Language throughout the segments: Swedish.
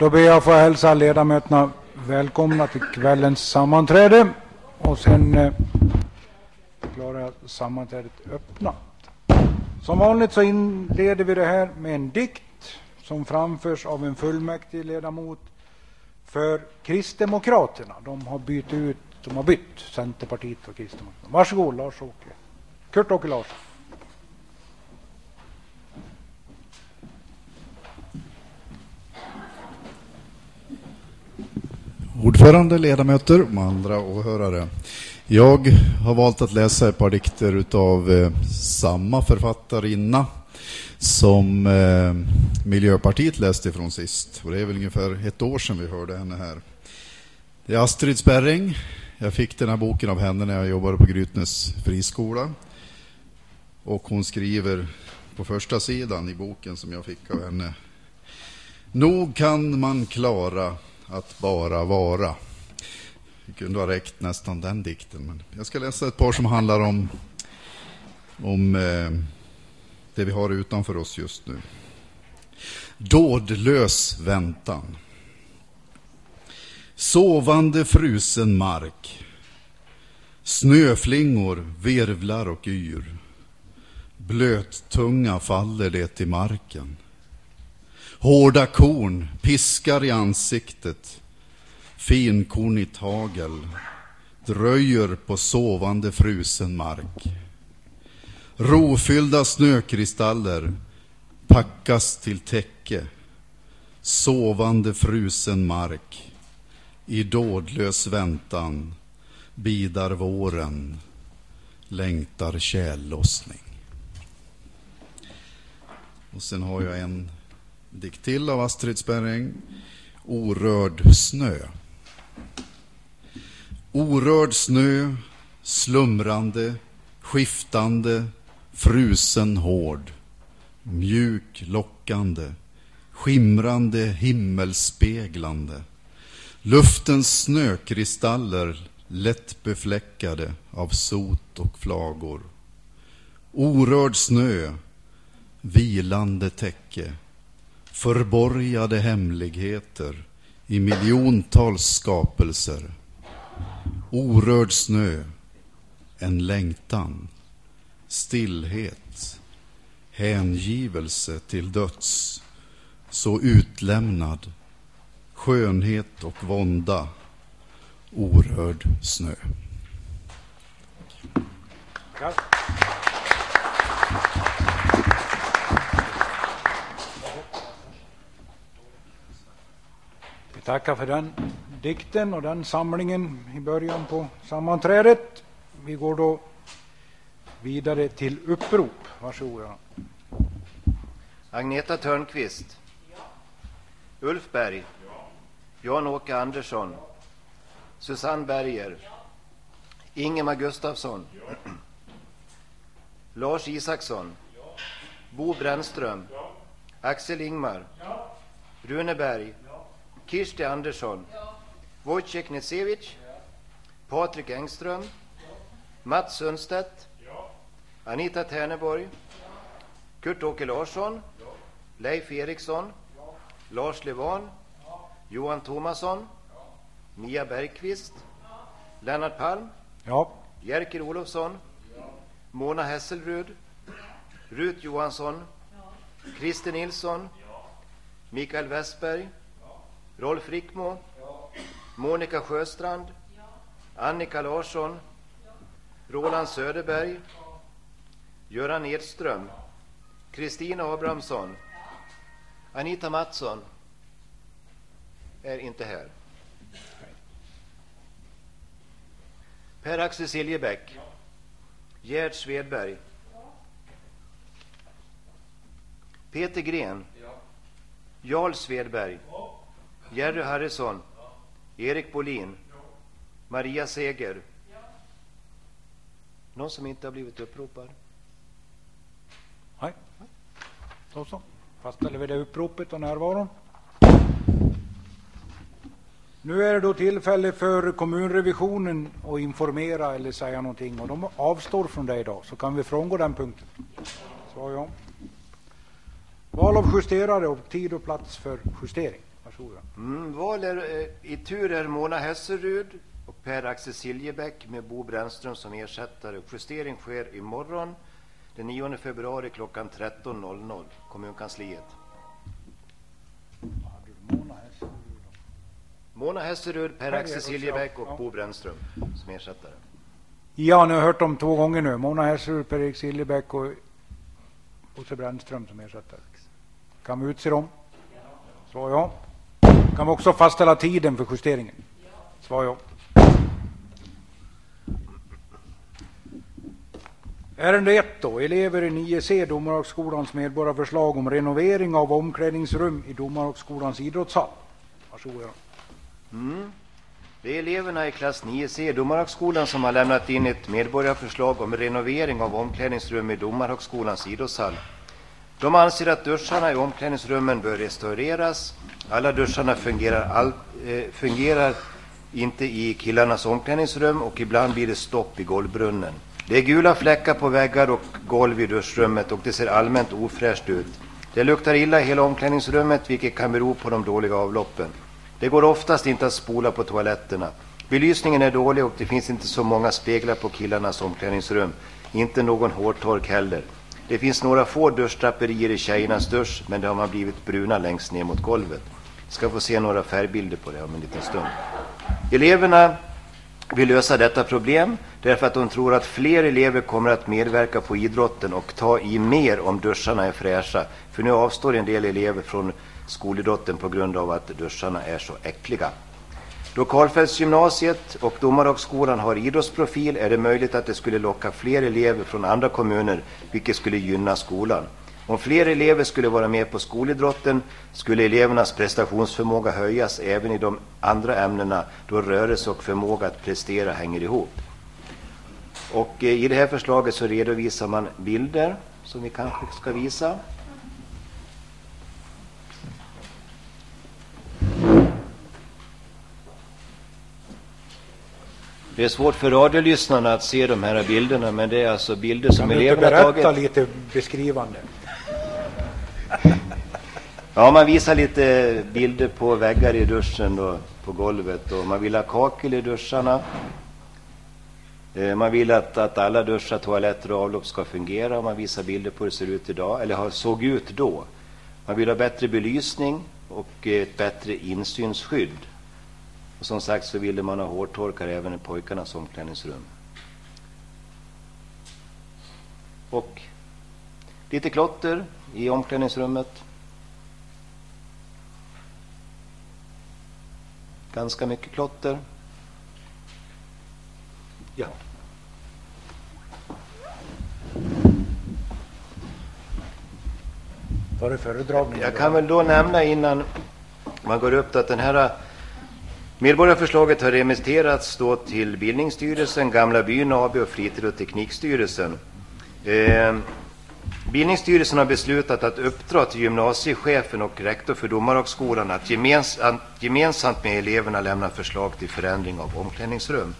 Då ber jag att få hälsa ledamöterna välkomna till kvällens sammanträde och sen eh, förklarar jag sammanträdet öppnat. Som vanligt så inleder vi det här med en dikt som framförs av en fullmäktigeledamot för Kristdemokraterna. De har bytt ut, de har bytt Centerpartiet och Kristdemokraterna. Varsågod Lars-Åke. Kurt-Åke Larsson. Ordförande, ledamöter och andra åhörare. Jag har valt att läsa ett par dikter av eh, samma författarinna som eh, Miljöpartiet läste ifrån sist. Och det är väl ungefär ett år sedan vi hörde henne här. Det är Astrid Sperring. Jag fick den här boken av henne när jag jobbade på Grytnäs friskola. Och hon skriver på första sidan i boken som jag fick av henne. Nog kan man klara att bara vara. Det kunde ha räckt nästan den dikten. Men jag ska läsa ett par som handlar om, om eh, det vi har utanför oss just nu. Dådlös väntan. Sovande frusen mark. Snöflingor virvlar och yr. Blöttunga faller det till marken. Hårda korn piskar i ansiktet. Finkornigt hagel dröjer på sovande frusen mark. Rofyllda snökristaller packas till täcke. Sovande frusen mark. I dådlös väntan bidar våren, längtar tjällossning. Och sen har jag en dikt till av Astrid Sperring. Orörd snö. Orörd snö, slumrande, skiftande, frusen hård, mjuk lockande, skimrande himmelspeglande. Luftens snökristaller lätt befläckade av sot och flagor. Orörd snö, vilande täcke, förborgade hemligheter i miljontals skapelser. Orörd snö, en längtan, stillhet, hängivelse till döds, så utlämnad, skönhet och vånda, orörd snö. Ja. Vi tackar för den dikten och den samlingen i början på sammanträdet. Vi går då vidare till upprop. Varsågoda. Agneta Törnqvist. Ulf Berg. Jan-Åke Andersson. Susanne Berger. Ingemar Gustafsson. Lars Isaksson. Bo Brännström. Axel Ingmar. Rune Berg. Kirsti Andersson. Wojciech Netsevich. Patrik Engström. Mats Sundstedt. Anita Terneborg. Kurt-Åke Larsson. Leif Eriksson. Lars Levan. Johan Thomasson. Mia Bergqvist. Lennart Palm. Ja, Jerker Olofsson. Mona Hesselrud. Rut Johansson. Christer Nilsson. Mikael Westberg. Rolf Rickmo. Monica Sjöstrand. Annika Larsson. Roland Söderberg. Göran Edström. Kristina Abrahamsson. Anita Mattsson är inte här. Per-Axel Siljebäck. Gerd Svedberg. Peter Gren. Jarl Svedberg. Jerry Harrison. Erik Bolin. Maria Seger. Någon som inte har blivit uppropad? nej. Då så. Fastställer vi det uppropet och närvaron. Nu är det då tillfälle för kommunrevisionen att informera eller säga någonting och de avstår från det idag så kan vi frångå den punkten. Svar ja. Val av justerare och tid och plats för justering. Varsågod. Varsågoda. Mm, val är, eh, I tur är Mona Hesserud och Per-Axel Siljebäck med Bo Brännström som ersättare. Justering sker imorgon den 9 februari klockan 13.00, kommunkansliet. Mona Hesserud, Per-Axel Per- Siljebäck och. Bo Brännström som ersättare. Ja, ni har hört dem två gånger nu. Mona Hesselrud, Per-Erik Siljebäck och Bosse Brännström som ersättare. Kan vi utse dem? Svar ja. Kan vi också fastställa tiden för justeringen? Svar ja. Ärende 1 då. Elever i 9C Domarhögskolans medborgarförslag om renovering av omklädningsrum i Domarhögskolans idrottshall. Varsågod Göran. Mm. Det är eleverna i klass 9C, Domarhögskolan, som har lämnat in ett medborgarförslag om renovering av omklädningsrum i Domarhögskolans idrottshall. De anser att duscharna i omklädningsrummen bör restaureras. Alla duscharna fungerar, all, eh, fungerar inte i killarnas omklädningsrum och ibland blir det stopp i golvbrunnen. Det är gula fläckar på väggar och golv i duschrummet och det ser allmänt ofräscht ut. Det luktar illa i hela omklädningsrummet vilket kan bero på de dåliga avloppen. Det går oftast inte att spola på toaletterna. Belysningen är dålig och det finns inte så många speglar på killarnas omklädningsrum. Inte någon hårtork heller. Det finns några få duschdraperier i tjejernas dusch, men de har blivit bruna längst ner mot golvet. Ska få se några färgbilder på det om en liten stund. Eleverna vill lösa detta problem därför att de tror att fler elever kommer att medverka på idrotten och ta i mer om duscharna är fräscha. För nu avstår en del elever från skolidrotten på grund av att duscharna är så äckliga. Då Karlfeldtsgymnasiet och Domarhögskolan har idrottsprofil är det möjligt att det skulle locka fler elever från andra kommuner, vilket skulle gynna skolan. Om fler elever skulle vara med på skolidrotten skulle elevernas prestationsförmåga höjas även i de andra ämnena då rörelse och förmåga att prestera hänger ihop. Och eh, i det här förslaget så redovisar man bilder som vi kanske ska visa. Det är svårt för radiolyssnarna att se de här bilderna, men det är alltså bilder som Kan du inte eleverna har berätta tagit. lite beskrivande? Ja, man visar lite bilder på väggar i duschen då, på golvet och man vill ha kakel i duscharna. Eh, Man vill att, att alla duschar, toaletter och avlopp ska fungera och man visar bilder på hur det ser ut idag, eller såg ut då. Man vill ha bättre belysning och ett bättre insynsskydd. Och som sagt så ville man ha hårtorkar även i pojkarnas omklädningsrum. Och lite klotter i omklädningsrummet. Ganska mycket klotter. Ja. Var det föredragning? Jag kan väl då nämna innan man går upp att den här medborgarförslaget har remitterats då till Bildningsstyrelsen, Gamla byn AB och Fritid och teknikstyrelsen. Eh, Bildningsstyrelsen har beslutat att uppdra till gymnasiechefen och rektor för Domarhögskolan att gemens att gemensamt med eleverna lämna förslag till förändring av omklädningsrum.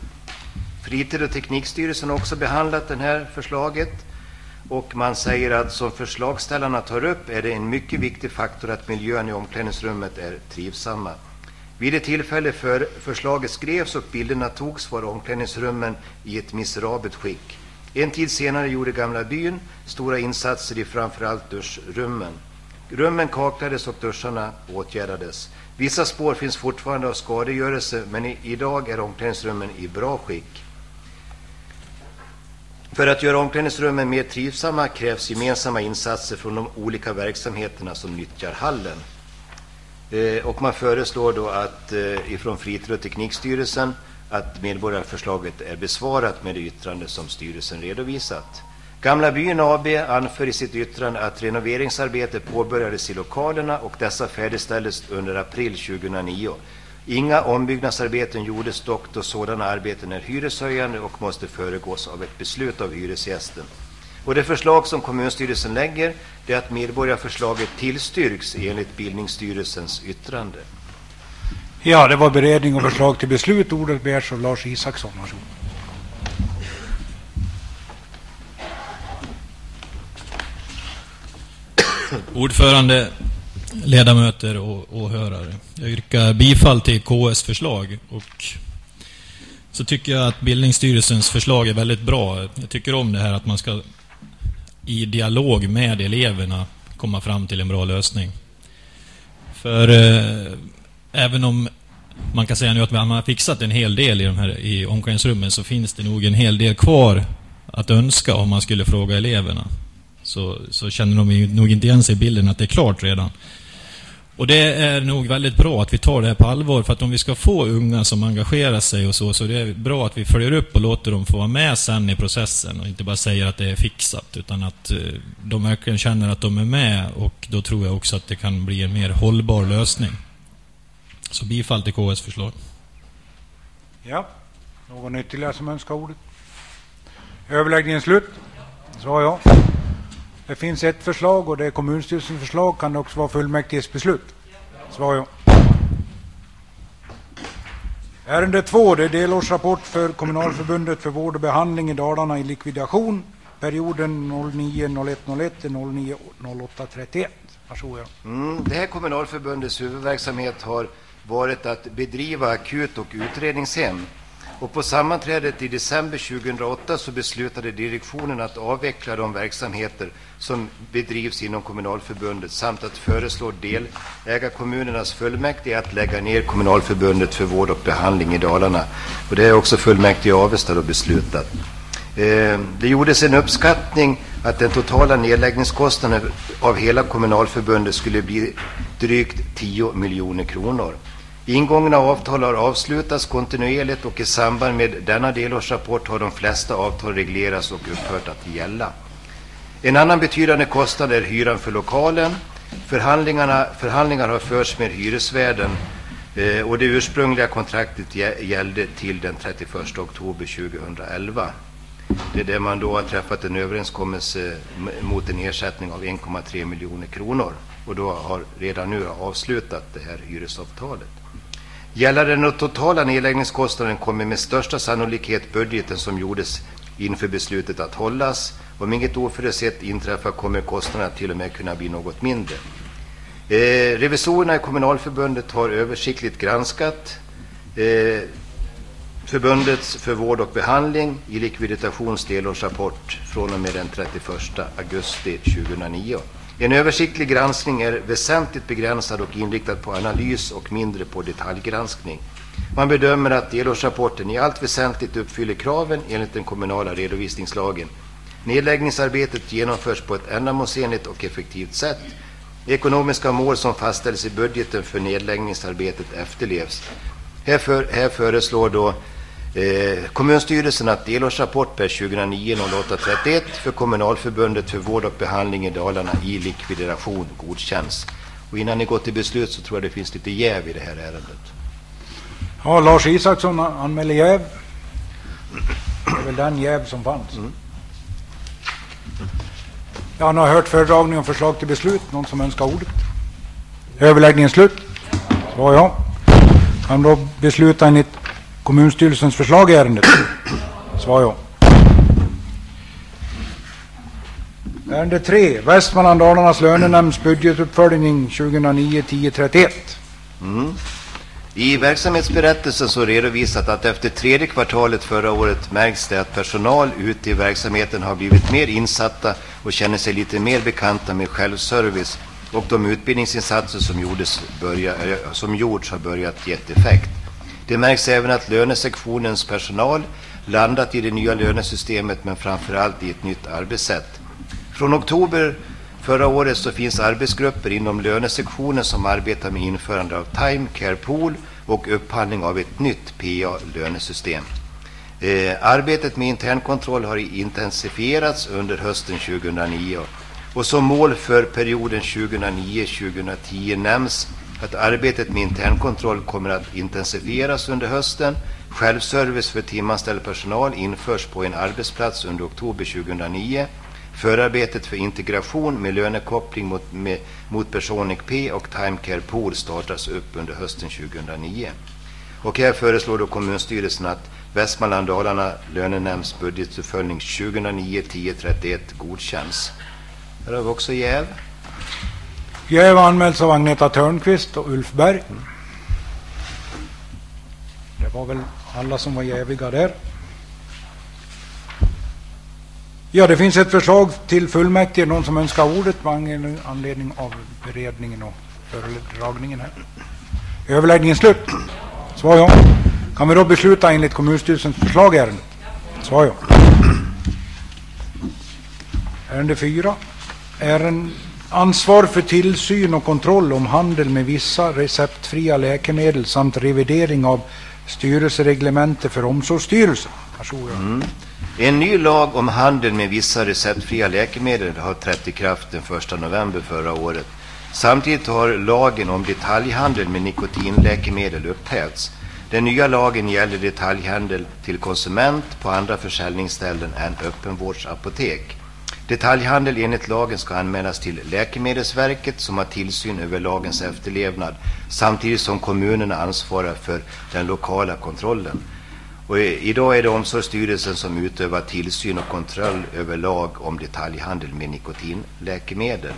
Fritid och teknikstyrelsen har också behandlat det här förslaget och man säger att som förslagställarna tar upp är det en mycket viktig faktor att miljön i omklädningsrummet är trivsamma. Vid det tillfälle för förslaget skrevs och bilderna togs var omklädningsrummen i ett miserabelt skick. En tid senare gjorde Gamla byn stora insatser i framförallt duschrummen. Rummen kaklades och duscharna åtgärdades. Vissa spår finns fortfarande av skadegörelse men i, idag är omklädningsrummen i bra skick. För att göra omklädningsrummen mer trivsamma krävs gemensamma insatser från de olika verksamheterna som nyttjar hallen. Eh, och man föreslår då att eh, ifrån Fritid och teknikstyrelsen att medborgarförslaget är besvarat med det yttrande som styrelsen redovisat. Gamla byn AB anför i sitt yttrande att renoveringsarbete påbörjades i lokalerna och dessa färdigställdes under april 2009. Inga ombyggnadsarbeten gjordes dock då sådana arbeten är hyreshöjande och måste föregås av ett beslut av hyresgästen. Och det förslag som kommunstyrelsen lägger det är att medborgarförslaget tillstyrks enligt Bildningsstyrelsens yttrande. Ja, det var beredning och förslag till beslut. Ordet begärs av Lars Isaksson. Varsågod. Ordförande, ledamöter och åhörare. Jag yrkar bifall till KS förslag och så tycker jag att Bildningsstyrelsens förslag är väldigt bra. Jag tycker om det här att man ska i dialog med eleverna komma fram till en bra lösning. För eh, även om man kan säga nu att man har fixat en hel del i, de här, i omklädningsrummen så finns det nog en hel del kvar att önska om man skulle fråga eleverna. Så, så känner de nog inte igen sig i bilden att det är klart redan. Och det är nog väldigt bra att vi tar det här på allvar för att om vi ska få unga som engagerar sig och så, så det är bra att vi följer upp och låter dem få vara med sen i processen och inte bara säger att det är fixat utan att eh, de verkligen känner att de är med och då tror jag också att det kan bli en mer hållbar lösning. Så bifall till KS förslag. Ja, någon ytterligare som önskar ordet? Överläggningen slut. Svar ja. Det finns ett förslag och det är kommunstyrelsens förslag. Kan det också vara fullmäktiges beslut? Svar ja. Ärende två, det är delårsrapport för Kommunalförbundet för vård och behandling i Dalarna i likvidation. Perioden 09.01.01 till 09.08.31. Varsågod. Mm, det här kommunalförbundets huvudverksamhet har varit att bedriva akut och utredningshem och på sammanträdet i december 2008 så beslutade direktionen att avveckla de verksamheter som bedrivs inom kommunalförbundet samt att föreslå delägarkommunernas fullmäktige att lägga ner kommunalförbundet för vård och behandling i Dalarna. Och det är också fullmäktige i Avesta då beslutat. Eh, det gjordes en uppskattning att den totala nedläggningskostnaden av hela kommunalförbundet skulle bli drygt 10 miljoner kronor. Ingångna avtal har avslutats kontinuerligt och i samband med denna delårsrapport har de flesta avtal reglerats och upphört att gälla. En annan betydande kostnad är hyran för lokalen. Förhandlingarna, förhandlingar har förts med hyresvärden eh, och det ursprungliga kontraktet gällde till den 31 oktober 2011. Det är där man då har träffat en överenskommelse mot en ersättning av 1,3 miljoner kronor och då har redan nu avslutat det här hyresavtalet. Gällande den totala nedläggningskostnaden kommer med största sannolikhet budgeten som gjordes inför beslutet att hållas. Om inget oförutsett inträffar kommer kostnaderna till och med kunna bli något mindre. Eh, revisorerna i kommunalförbundet har översiktligt granskat eh, förbundets för vård och behandling i likviditations delårsrapport från och med den 31 augusti 2009. En översiktlig granskning är väsentligt begränsad och inriktad på analys och mindre på detaljgranskning. Man bedömer att delårsrapporten i allt väsentligt uppfyller kraven enligt den kommunala redovisningslagen. Nedläggningsarbetet genomförs på ett ändamålsenligt och effektivt sätt. Ekonomiska mål som fastställs i budgeten för nedläggningsarbetet efterlevs. Här, för, här föreslår då Eh, kommunstyrelsen att delårsrapport per 2009 0831 för kommunalförbundet för vård och behandling i Dalarna i likvidation godkänns. Och innan ni går till beslut så tror jag det finns lite jäv i det här ärendet. Ja, Lars Isaksson anmäler jäv. Det är väl den jäv som fanns. Mm. Ja, ni har hört föredragning och förslag till beslut. Någon som önskar ordet? Överläggningen slut. Svar ja. Kan då besluta enligt kommunstyrelsens förslag i ärendet? Svar ja. Ärende 3. Västmanland Dalarnas lönenämnds budgetuppföljning 2009 1031. Mm. I verksamhetsberättelsen så redovisat att efter tredje kvartalet förra året märks det att personal ute i verksamheten har blivit mer insatta och känner sig lite mer bekanta med självservice och de utbildningsinsatser som, gjordes börja, som gjorts har börjat ge effekt. Det märks även att lönesektionens personal landat i det nya lönesystemet men framförallt i ett nytt arbetssätt. Från oktober förra året så finns arbetsgrupper inom lönesektionen som arbetar med införande av Time Care Pool och upphandling av ett nytt PA-lönesystem. Eh, arbetet med internkontroll har intensifierats under hösten 2009 och som mål för perioden 2009-2010 nämns att arbetet med internkontroll kommer att intensifieras under hösten. Självservice för timanställd personal införs på en arbetsplats under oktober 2009. Förarbetet för integration med lönekoppling mot, med, mot Personic P och Timecare Pool startas upp under hösten 2009. Och här föreslår då kommunstyrelsen att Västmanland Dalarna lönenämnds budgetuppföljning 2009 1031 godkänns. Här har vi också jäv. Jäv anmäls av Agneta Törnqvist och Ulf Berg. Det var väl alla som var jäviga där. Ja, det finns ett förslag till fullmäktige. Någon som önskar ordet med anledning av beredningen och föredragningen här. Överläggningen slut. Svar ja. Kan vi då besluta enligt kommunstyrelsens förslag i ärendet? Svar ja. Ärende 4. Ärende ansvar för tillsyn och kontroll om handel med vissa receptfria läkemedel samt revidering av styrelsereglemente för Omsorgsstyrelsen. Mm. En ny lag om handel med vissa receptfria läkemedel har trätt i kraft den 1 november förra året. Samtidigt har lagen om detaljhandel med nikotinläkemedel upphävts. Den nya lagen gäller detaljhandel till konsument på andra försäljningsställen än öppenvårdsapotek. Detaljhandel enligt lagen ska anmälas till Läkemedelsverket som har tillsyn över lagens efterlevnad samtidigt som kommunerna ansvarar för den lokala kontrollen. Och idag är det Omsorgsstyrelsen som utövar tillsyn och kontroll över lag om detaljhandel med nikotinläkemedel.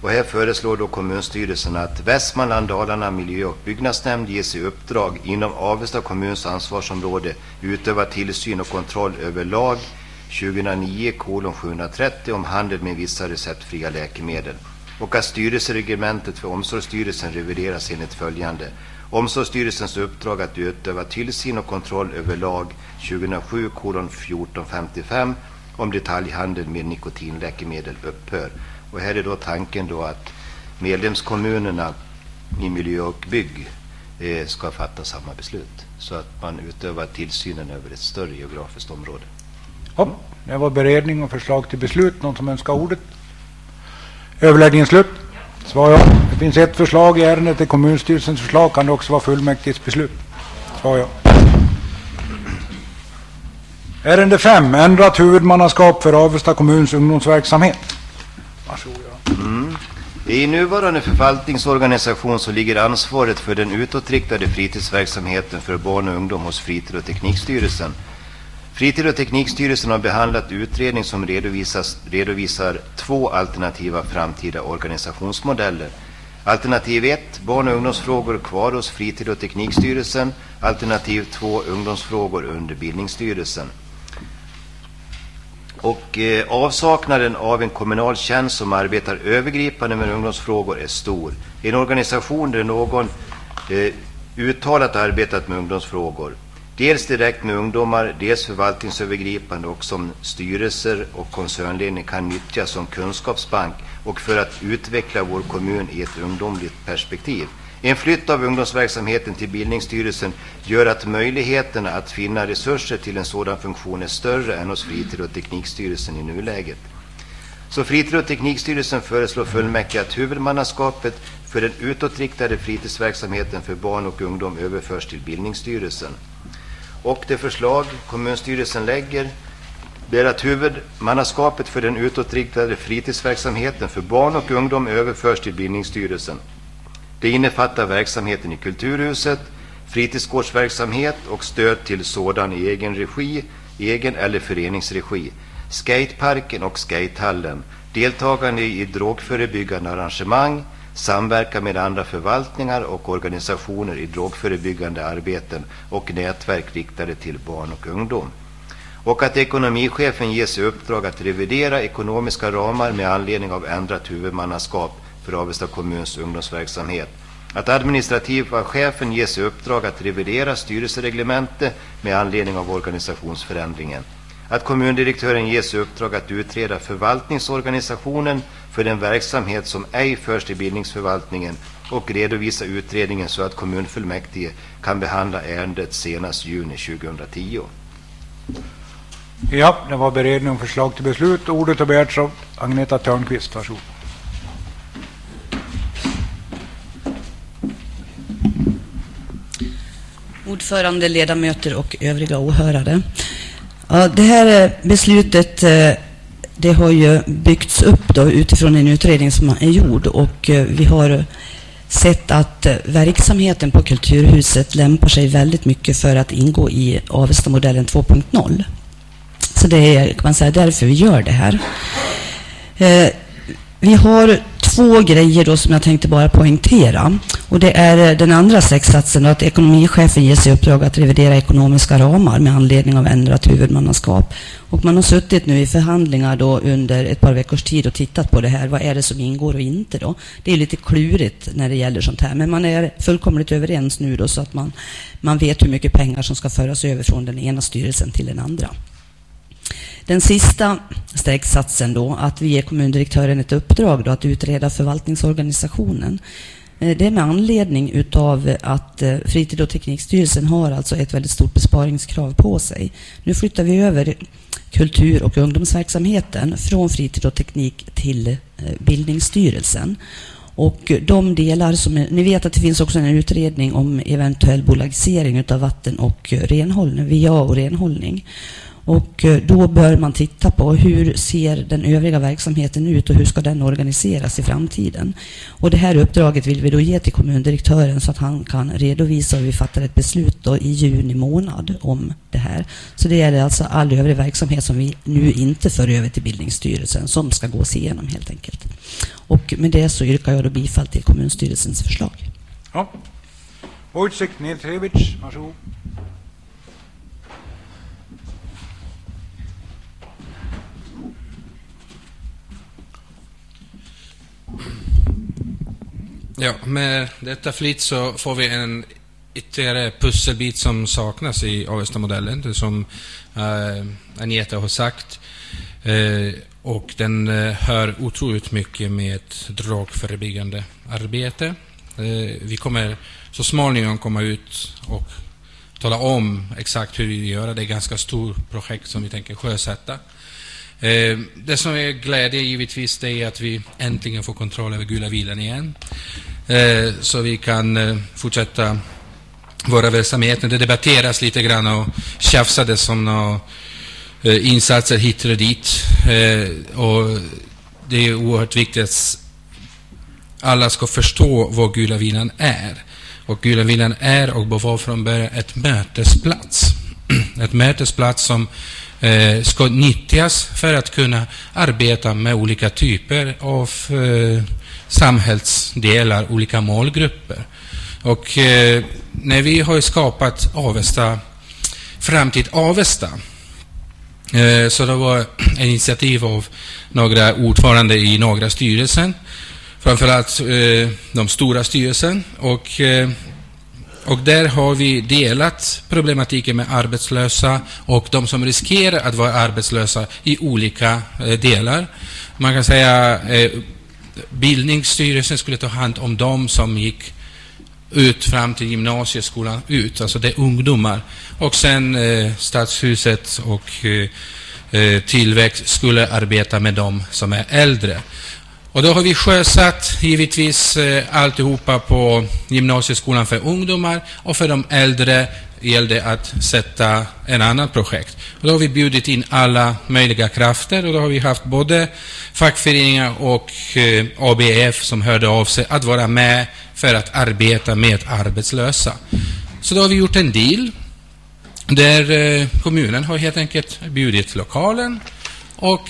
Och här föreslår då kommunstyrelsen att Västmanland, Dalarna miljö- och byggnadsnämnd ges i uppdrag inom Avesta kommuns ansvarsområde utöva tillsyn och kontroll över lag 2009 730 om handel med vissa receptfria läkemedel och att styrelsereglementet för Omsorgsstyrelsen revideras enligt följande. Omsorgsstyrelsens uppdrag att utöva tillsyn och kontroll över lag 2007 1455 om detaljhandel med nikotinläkemedel upphör. Och här är då tanken då att medlemskommunerna i miljö och bygg eh, ska fatta samma beslut så att man utövar tillsynen över ett större geografiskt område. Ja, det var beredning och förslag till beslut. Någon som önskar ordet? Överläggningen slut. Svar ja. Det finns ett förslag i ärendet. Det är kommunstyrelsens förslag. Kan det också vara fullmäktiges beslut? Svar ja. Ärende 5. Ändrat huvudmannaskap för Avesta kommuns ungdomsverksamhet. Varsågod. Mm. I nuvarande förvaltningsorganisation så ligger ansvaret för den utåtriktade fritidsverksamheten för barn och ungdom hos Fritid och teknikstyrelsen. Fritid och teknikstyrelsen har behandlat utredning som redovisar två alternativa framtida organisationsmodeller. Alternativ 1, barn och ungdomsfrågor kvar hos Fritid och teknikstyrelsen. Alternativ 2, ungdomsfrågor under bildningsstyrelsen. Och eh, avsaknaden av en kommunal tjänst som arbetar övergripande med ungdomsfrågor är stor. I en organisation där någon eh, uttalat arbetat med ungdomsfrågor Dels direkt med ungdomar, dels förvaltningsövergripande och som styrelser och koncernledning kan nyttja som kunskapsbank och för att utveckla vår kommun i ett ungdomligt perspektiv. En flytt av ungdomsverksamheten till bildningsstyrelsen gör att möjligheterna att finna resurser till en sådan funktion är större än hos fritid och teknikstyrelsen i nuläget. Så fritid och teknikstyrelsen föreslår fullmäktige att huvudmannaskapet för den utåtriktade fritidsverksamheten för barn och ungdom överförs till bildningsstyrelsen. Och det förslag kommunstyrelsen lägger är att huvudmannaskapet för den utåtriktade fritidsverksamheten för barn och ungdom överförs till bildningsstyrelsen. Det innefattar verksamheten i Kulturhuset, fritidsgårdsverksamhet och stöd till sådan i egen regi, egen eller föreningsregi, skateparken och skatehallen, deltagande i drogförebyggande arrangemang, samverka med andra förvaltningar och organisationer i drogförebyggande arbeten och nätverk riktade till barn och ungdom. Och att ekonomichefen ges i uppdrag att revidera ekonomiska ramar med anledning av ändrat huvudmannaskap för Avesta kommuns ungdomsverksamhet. Att administrativa chefen ges i uppdrag att revidera styrelsereglemente med anledning av organisationsförändringen att kommundirektören ges i uppdrag att utreda förvaltningsorganisationen för den verksamhet som ej förs till bildningsförvaltningen och redovisa utredningen så att kommunfullmäktige kan behandla ärendet senast juni 2010. Ja, det var beredning och förslag till beslut. Ordet har begärts av Agneta Törnqvist. Varsågod. Ordförande, ledamöter och övriga åhörare. Ja, det här eh, beslutet eh, det har ju byggts upp då utifrån en utredning som är gjord och eh, vi har sett att verksamheten på Kulturhuset lämpar sig väldigt mycket för att ingå i Avesta-modellen 2.0. Så det är kan man säga, därför vi gör det här vi har två grejer då som jag tänkte bara poängtera. Och det är eh, den andra sexsatsen då, att ekonomichefen ges i uppdrag att revidera ekonomiska ramar med anledning av ändrat huvudmannaskap. Och man har suttit nu i förhandlingar då under ett par veckors tid och tittat på det här. Vad är det som ingår och inte då? Det är lite klurigt när det gäller sånt här. Men man är fullkomligt överens nu då så att man, man vet hur mycket pengar som ska föras över från den ena styrelsen till den andra. Den sista strecksatsen då, att vi ger kommundirektören ett uppdrag då att utreda förvaltningsorganisationen. Eh, det är med anledning utav att eh, Fritid och teknikstyrelsen har alltså ett väldigt stort besparingskrav på sig. Nu flyttar vi över kultur och ungdomsverksamheten från fritid och teknik till eh, bildningsstyrelsen. Och de delar som... Ni vet att det finns också en utredning om eventuell bolagisering av vatten och renhållning, VA och renhållning. Och eh, då bör man titta på hur ser den övriga verksamheten ut och hur ska den organiseras i framtiden. Och det här uppdraget vill vi då ge till kommundirektören så att han kan redovisa och vi fattar ett beslut då i juni månad om det här. Så det gäller alltså all övrig verksamhet som vi nu inte för över till bildningsstyrelsen som ska gås igenom helt enkelt. Och med det så yrkar jag då bifall till kommunstyrelsens förslag. Ja. Vojtsek Nedrevic, varsågod. Ja, med detta flit så får vi en ytterligare pusselbit som saknas i Avesta-modellen, det som eh, Agneta har sagt. Eh, och den eh, hör otroligt mycket med ett drogförebyggande arbete. Eh, vi kommer så småningom komma ut och tala om exakt hur vi vill göra. Det är ett ganska stort projekt som vi tänker sjösätta. Eh, det som är glädje givetvis det är att vi äntligen får kontroll över gula vilan igen. Eh, så vi kan eh, fortsätta våra verksamheter. Det debatteras lite grann och tjafsades om några insatser hit och dit. Och det är oerhört viktigt att alla ska förstå vad gula vilan är. Och gula vilan är och var från början ett mötesplats. Ett mötesplats som Eh, ska nyttjas för att kunna arbeta med olika typer av eh, samhällsdelar, olika målgrupper. Och eh, när vi har skapat Avesta, Framtid Avesta, eh, så det var ett initiativ av några ordförande i några styrelsen, framförallt eh, de stora styrelsen. Och eh, och där har vi delat problematiken med arbetslösa och de som riskerar att vara arbetslösa i olika eh, delar. Man kan säga eh, bildningsstyrelsen skulle ta hand om de som gick ut fram till gymnasieskolan ut, alltså det är ungdomar. Och sen eh, Stadshuset och eh, eh Tillväxt skulle arbeta med de som är äldre. Och då har vi sjösatt givetvis eh, alltihopa på gymnasieskolan för ungdomar och för de äldre gällde att sätta en annan projekt. Och då har vi bjudit in alla möjliga krafter och då har vi haft både fackföreningar och eh, ABF som hörde av sig att vara med för att arbeta med arbetslösa. Så då har vi gjort en deal där eh, kommunen har helt enkelt bjudit lokalen och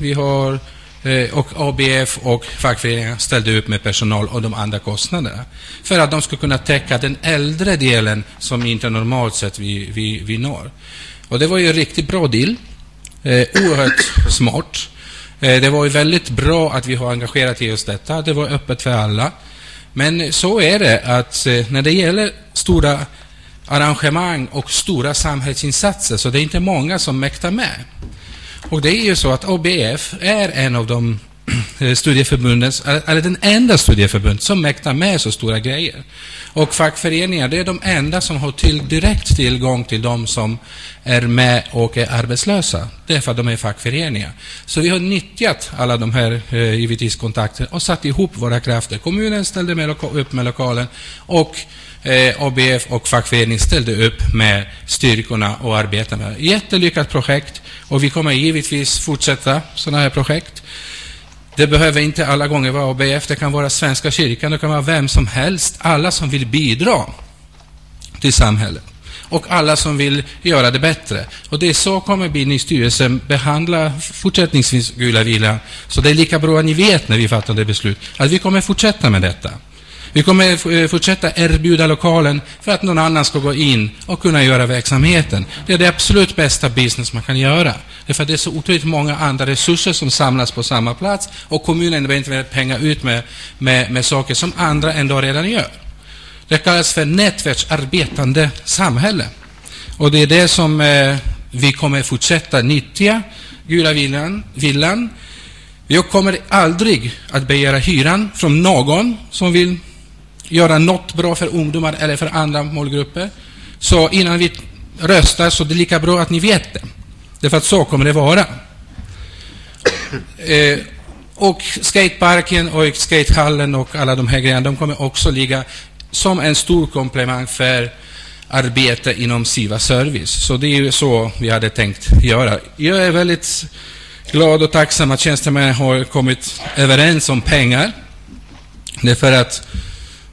vi har Eh, och ABF och fackföreningar ställde upp med personal och de andra kostnaderna. För att de skulle kunna täcka den äldre delen som inte normalt sett vi, vi, vi når. Och det var ju en riktigt bra deal. Eh, oerhört smart. Eh, det var ju väldigt bra att vi har engagerat i just detta. Det var öppet för alla. Men så är det att eh, när det gäller stora arrangemang och stora samhällsinsatser så det är inte många som mäktar med. Och det är ju så att ABF är en av de eh, studieförbunden, eller den enda studieförbund som mäktar med så stora grejer. Och fackföreningar, det är de enda som har till, direkt tillgång till de som är med och är arbetslösa. Det är för att de är fackföreningar. Så vi har nyttjat alla de här eh, givetvis kontakter och satt ihop våra krafter. Kommunen ställde med upp med lokalen och eh, ABF och fackförening ställde upp med styrkorna och arbetade med. Jättelyckat projekt och vi kommer givetvis fortsätta sådana här projekt. Det behöver inte alla gånger vara ABF, det kan vara Svenska kyrkan, det kan vara vem som helst, alla som vill bidra till samhället. och alla som vill göra det bättre. Och det är så kommer bildningsstyrelsen behandla fortsättningsvis Gula Vila. Så det är lika bra att ni vet när vi fattar det beslut att vi kommer fortsätta med detta. Vi kommer eh, fortsätta erbjuda lokalen för att någon annan ska gå in och kunna göra verksamheten. Det är det absolut bästa business man kan göra. Därför att det är så otroligt många andra resurser som samlas på samma plats och kommunen behöver inte pengar ut med, med, med saker som andra ändå redan gör. Det kallas för nätverksarbetande samhälle. Och det är det som eh, vi kommer fortsätta nyttja, Gula villan, villan. Jag kommer aldrig att begära hyran från någon som vill göra något bra för ungdomar eller för andra målgrupper. Så innan vi röstar så är det lika bra att ni vet det. Därför att så kommer det vara. Eh, och skateparken och skatehallen och alla de här grejerna, de kommer också ligga som en stor komplement för arbete inom Siva Service. Så det är ju så vi hade tänkt göra. Jag är väldigt glad och tacksam att tjänstemännen har kommit överens om pengar. Det är för att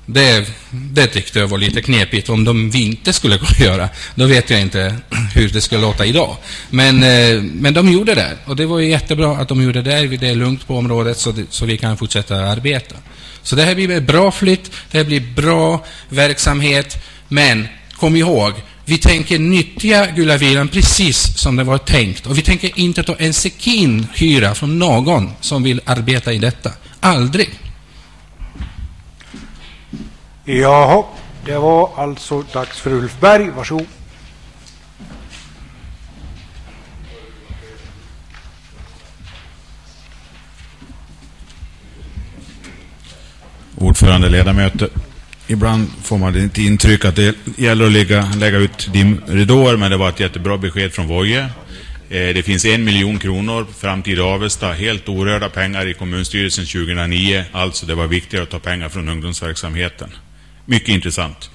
det, det tyckte jag var lite knepigt. Om de inte skulle gå att göra, då vet jag inte hur det skulle låta idag. Men, eh, men de gjorde det. Och det var jättebra att de gjorde det. Det är lugnt på området så, det, så vi kan fortsätta arbeta. Så det här blir bra flytt, det här blir bra verksamhet. Men kom ihåg, vi tänker nyttja Gula Vilan precis som det var tänkt. Och vi tänker inte ta en sekin hyra från någon som vill arbeta i detta. Aldrig. Jaha, det var alltså dags för Ulf Berg. Varsågod. Ordförande, ledamöter. Ibland får man ett intryck att det gäller att lägga, lägga ut dimridåer, men det var ett jättebra besked från Voje. Eh, det finns en miljon kronor, framtid Avesta, helt orörda pengar i kommunstyrelsen 2009. Alltså det var viktigare att ta pengar från ungdomsverksamheten mycket intressant.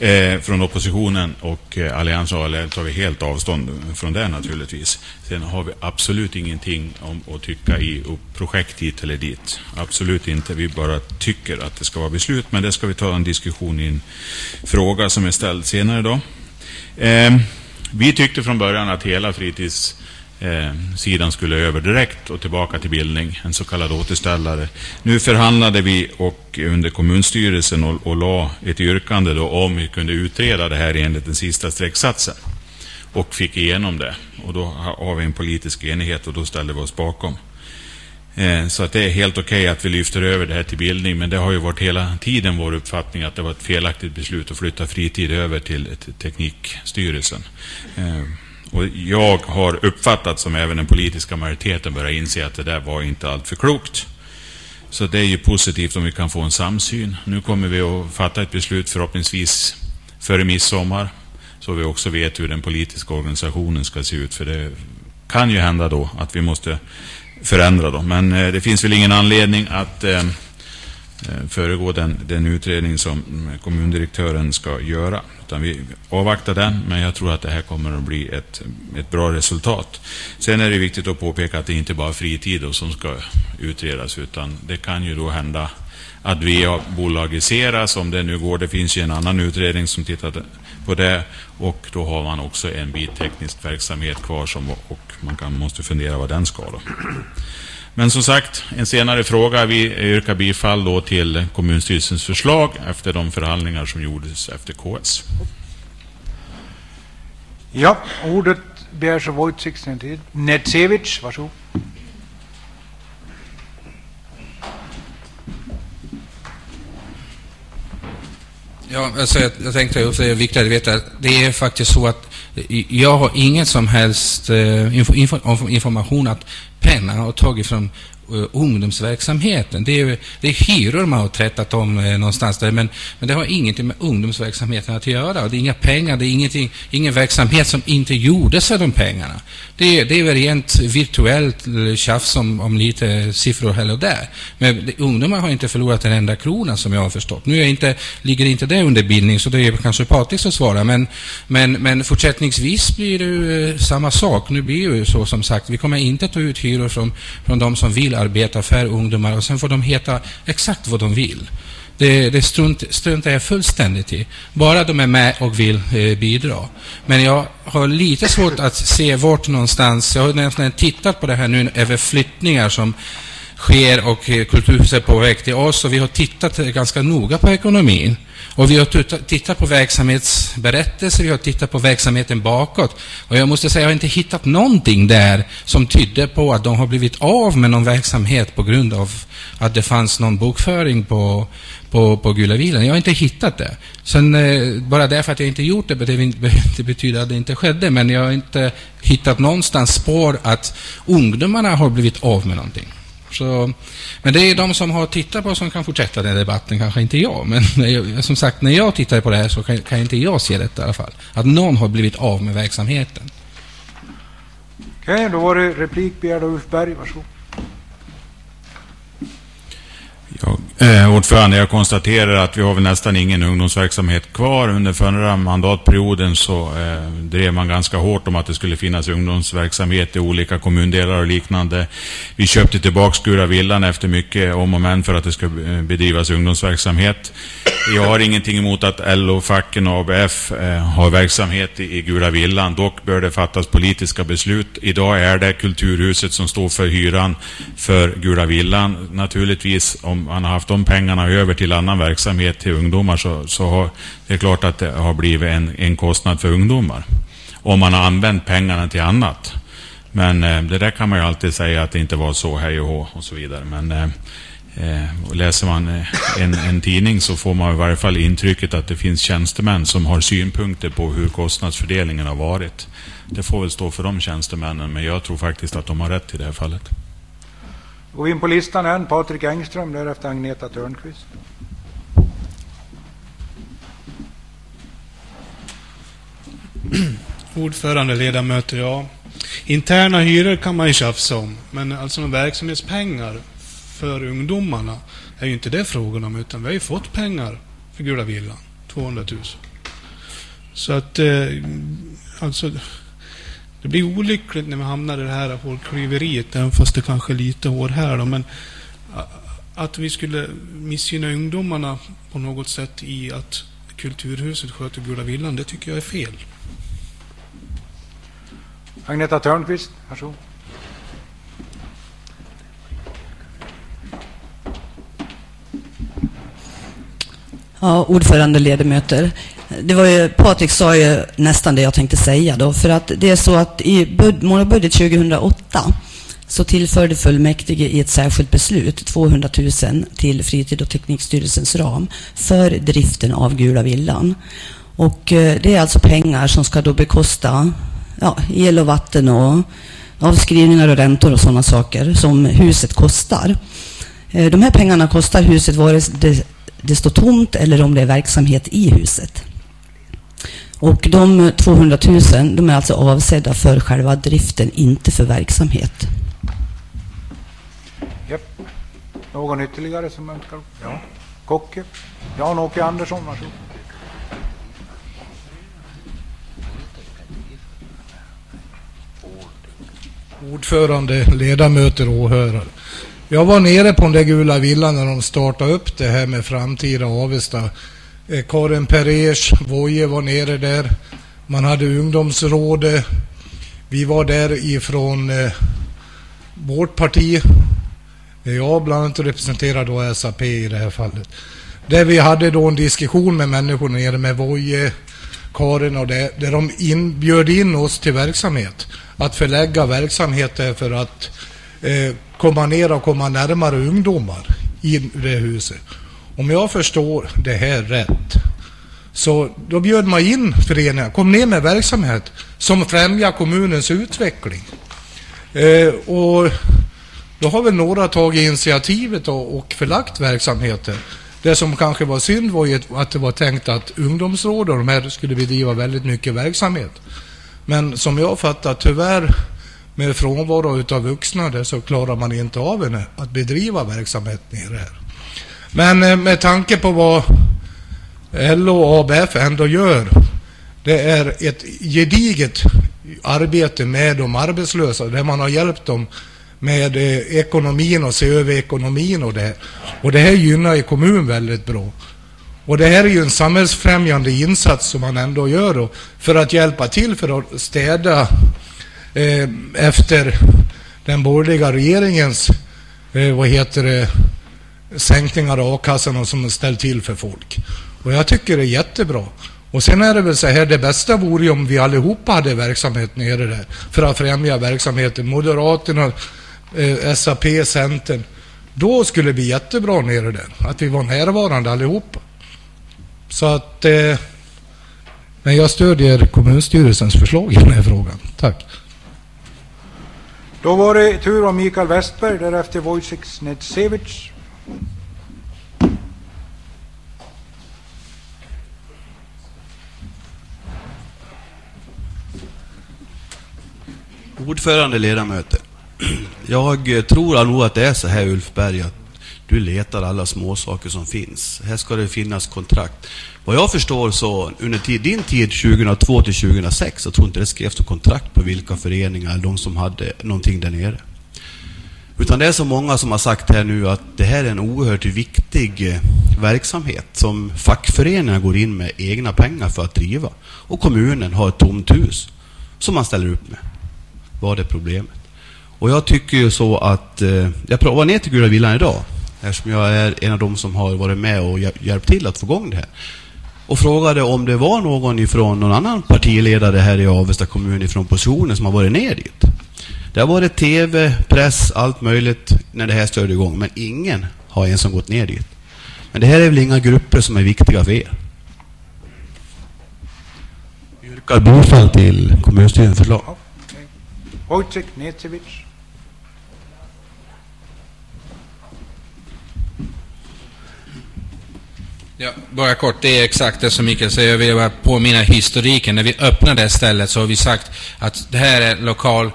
Eh, från oppositionen och eh, ALL tar vi helt avstånd från det naturligtvis. Sen har vi absolut ingenting om att tycka i projekt hit eller dit. Absolut inte. Vi bara tycker att det ska vara beslut. Men det ska vi ta en diskussion i en fråga som är ställd senare idag. Eh, vi tyckte från början att hela fritids eh, sidan skulle över direkt och tillbaka till bildning, en så kallad återställare. Nu förhandlade vi och under kommunstyrelsen och, och la ett yrkande då om vi kunde utreda det här enligt den sista strecksatsen och fick igenom det. Och då har vi en politisk enighet och då ställde vi oss bakom. Eh, så att det är helt okej okay att vi lyfter över det här till bildning, men det har ju varit hela tiden vår uppfattning att det var ett felaktigt beslut att flytta fritid över till teknikstyrelsen. Eh, och jag har uppfattat som även den politiska majoriteten börjar inse att det där var inte allt för klokt. Så det är ju positivt om vi kan få en samsyn. Nu kommer vi att fatta ett beslut förhoppningsvis före midsommar. Så vi också vet hur den politiska organisationen ska se ut. För det kan ju hända då att vi måste förändra då. Men eh, det finns väl ingen anledning att Eh, Eh, föregå den, den utredning som kommundirektören ska göra. Utan vi avvaktar den, men jag tror att det här kommer att bli ett, ett bra resultat. Sen är det viktigt att påpeka att det inte bara är fritid som ska utredas, utan det kan ju då hända att VA bolagiseras om det nu går. Det finns ju en annan utredning som tittar på det och då har man också en bit teknisk verksamhet kvar som, och man kan, måste fundera vad den ska då. Men som sagt, en senare fråga. Vi yrkar bifall då till kommunstyrelsens förslag efter de förhandlingar som gjordes efter KS. Ja, ordet begärs av Wojciech Netsevic. Varsågod. Ja, alltså jag, jag tänkte också det är viktigt att veta att det är faktiskt så att jag har ingen som helst eh, info, information att pengarna har tagit från Eh, ungdomsverksamheten. Det är, det är hyror man har trättat om eh, någonstans där, men, men det har ingenting med ungdomsverksamheten att göra. Det är inga pengar, det är ingenting, ingen verksamhet som inte gjordes av de pengarna. Det, det är väl rent virtuellt eh, tjafs om, om lite siffror här och där. Men det, ungdomar har inte förlorat en enda krona som jag har förstått. Nu är inte, ligger inte det under bildning, så det är kanske Patrik som svarar, men, men, men fortsättningsvis blir det uh, samma sak. Nu blir det ju så som sagt, vi kommer inte ta ut hyror från, från de som vill arbeta för ungdomar och sen får de heta exakt vad de vill. Det, det strunt, struntar jag fullständigt i. Bara de är med och vill eh, bidra. Men jag har lite svårt att se vart någonstans, jag har nästan tittat på det här nu över flyttningar som sker och Kulturhuset är på väg till oss och vi har tittat ganska noga på ekonomin. Och vi har tittat på verksamhetsberättelser, vi har tittat på verksamheten bakåt. Och jag måste säga, jag har inte hittat någonting där som tydde på att de har blivit av med någon verksamhet på grund av att det fanns någon bokföring på, på, på Gula Vilen. Jag har inte hittat det. Sen, eh, bara därför att jag inte gjort det behöver inte betyda att det inte skedde, men jag har inte hittat någonstans spår att ungdomarna har blivit av med någonting. Så, men det är de som har tittat på som kan fortsätta den debatten, kanske inte jag. Men som sagt, när jag tittar på det här så kan, kan inte jag se detta i alla fall. Att någon har blivit av med verksamheten. Okej, okay, då var det replik begärd av Ulf Berg. Varsågod. Jag, eh, ordförande, jag konstaterar att vi har väl nästan ingen ungdomsverksamhet kvar. Under förra mandatperioden så eh, drev man ganska hårt om att det skulle finnas ungdomsverksamhet i olika kommundelar och liknande. Vi köpte tillbaka Skura Villan efter mycket om och men för att det ska eh, bedrivas ungdomsverksamhet. Jag har ingenting emot att LO-facken och ABF eh, har verksamhet i, i Gula Villan. Dock bör det fattas politiska beslut. Idag är det Kulturhuset som står för hyran för Gula Villan. Naturligtvis om man har haft de pengarna över till annan verksamhet till ungdomar så, så har det är klart att det har blivit en, en kostnad för ungdomar. Om man har använt pengarna till annat. Men eh, det där kan man ju alltid säga att det inte var så, hej och hå och så vidare. Men eh, eh läser man eh, en, en tidning så får man i varje fall intrycket att det finns tjänstemän som har synpunkter på hur kostnadsfördelningen har varit. Det får väl stå för de tjänstemännen, men jag tror faktiskt att de har rätt i det här fallet. Går vi in på listan än. Patrik Engström, därefter Agneta Törnqvist. Ordförande, ledamöter, ja. Interna hyror kan man ju tjafsa om, men alltså med verksamhetspengar för ungdomarna är ju inte det frågan om, utan vi har ju fått pengar för Gula Villan, 200 000. Så att, eh, alltså, det blir olyckligt när vi hamnar i det här hårklyveriet, även fast det kanske är lite hår här då, men att vi skulle missgynna ungdomarna på något sätt i att Kulturhuset sköter Gula Villan, det tycker jag är fel. Agneta Törnqvist, varsågod. Ja, ordförande ledamöter. Det var ju, Patrik sa ju nästan det jag tänkte säga då, för att det är så att i bud, målbudget 2008 så tillförde fullmäktige i ett särskilt beslut 200 000 till Fritid och teknikstyrelsens ram för driften av Gula Villan. Och eh, det är alltså pengar som ska då bekosta ja, el och vatten och avskrivningar och räntor och sådana saker som huset kostar. Eh, de här pengarna kostar huset vare sig det, det står tomt eller om det är verksamhet i huset. Och de 200 000 de är alltså avsedda för själva driften, inte för verksamhet. Japp. Någon ytterligare som önskar? Ja. Kocke? Jan-Åke Andersson, varsågod. Ordförande, ledamöter och åhörare. Jag var nere på den där gula villan när de startade upp det här med framtida Avesta Eh, Karin Perers, Voje var nere där. Man hade ungdomsrådet. Vi var där ifrån eh, vårt parti. Eh, jag bland annat representerar då SAP i det här fallet. Där vi hade då en diskussion med människor nere med Voje, Karin och det, där de inbjöd in oss till verksamhet. Att förlägga verksamheter för att eh, komma ner och komma närmare ungdomar i det huset. Om jag förstår det här rätt, så då bjöd man in föreningar, kom ner med verksamhet som främjar kommunens utveckling. Eh, och då har väl några tagit initiativet och, och förlagt verksamheten. Det som kanske var synd var ju att det var tänkt att ungdomsråd och de här skulle bedriva väldigt mycket verksamhet. Men som jag fattar tyvärr med frånvaro av vuxna där så klarar man inte av att bedriva verksamhet nere här. Men eh, med tanke på vad LO och ABF ändå gör, det är ett gediget arbete med de arbetslösa där man har hjälpt dem med eh, ekonomin och se över ekonomin och det här. Och det här gynnar ju kommunen väldigt bra. Och det här är ju en samhällsfrämjande insats som man ändå gör då, för att hjälpa till för att städa eh, efter den borgerliga regeringens, eh, vad heter det, sänkningar av a-kassan som ställt till för folk. Och jag tycker det är jättebra. Och sen är det väl så här, det bästa vore ju om vi allihopa hade verksamhet nere där för att främja verksamheten. Moderaterna, eh, SAP, Centern. Då skulle det bli jättebra nere där. Att vi var närvarande allihopa. Så att... Eh, men jag stödjer kommunstyrelsens förslag i den här frågan. Tack. Då var det tur om Mikael Westberg, därefter Wojciech Snedsevic. Ordförande ledamöter. Jag eh, tror nog att det är så här Ulf Berg att du letar alla småsaker som finns. Här ska det finnas kontrakt. Vad jag förstår så under tid, din tid 2002 till 2006 så tror inte det skrevs kontrakt på vilka föreningar de som hade någonting där nere. Utan det är så många som har sagt här nu att det här är en oerhört viktig eh, verksamhet som fackföreningarna går in med egna pengar för att driva. Och kommunen har ett tomt hus som man ställer upp med. Vad är problemet? Och jag tycker ju så att, eh, jag var ner till Gula Villan idag eftersom jag är en av dem som har varit med och hjälpt till att få igång det här. Och frågade om det var någon ifrån någon annan partiledare här i Avesta kommun ifrån oppositionen som har varit ner dit. Det har varit tv, press, allt möjligt när det här störde igång. Men ingen har ens gått ner dit. Men det här är väl inga grupper som är viktiga för er? Jag yrkar bifall till kommunstyrelsens förslag. Wojciech Necevic. Ja, bara kort, det är exakt det som Mikael säger. Jag vill bara påminna historiken. När vi öppnade det stället så har vi sagt att det här är lokal,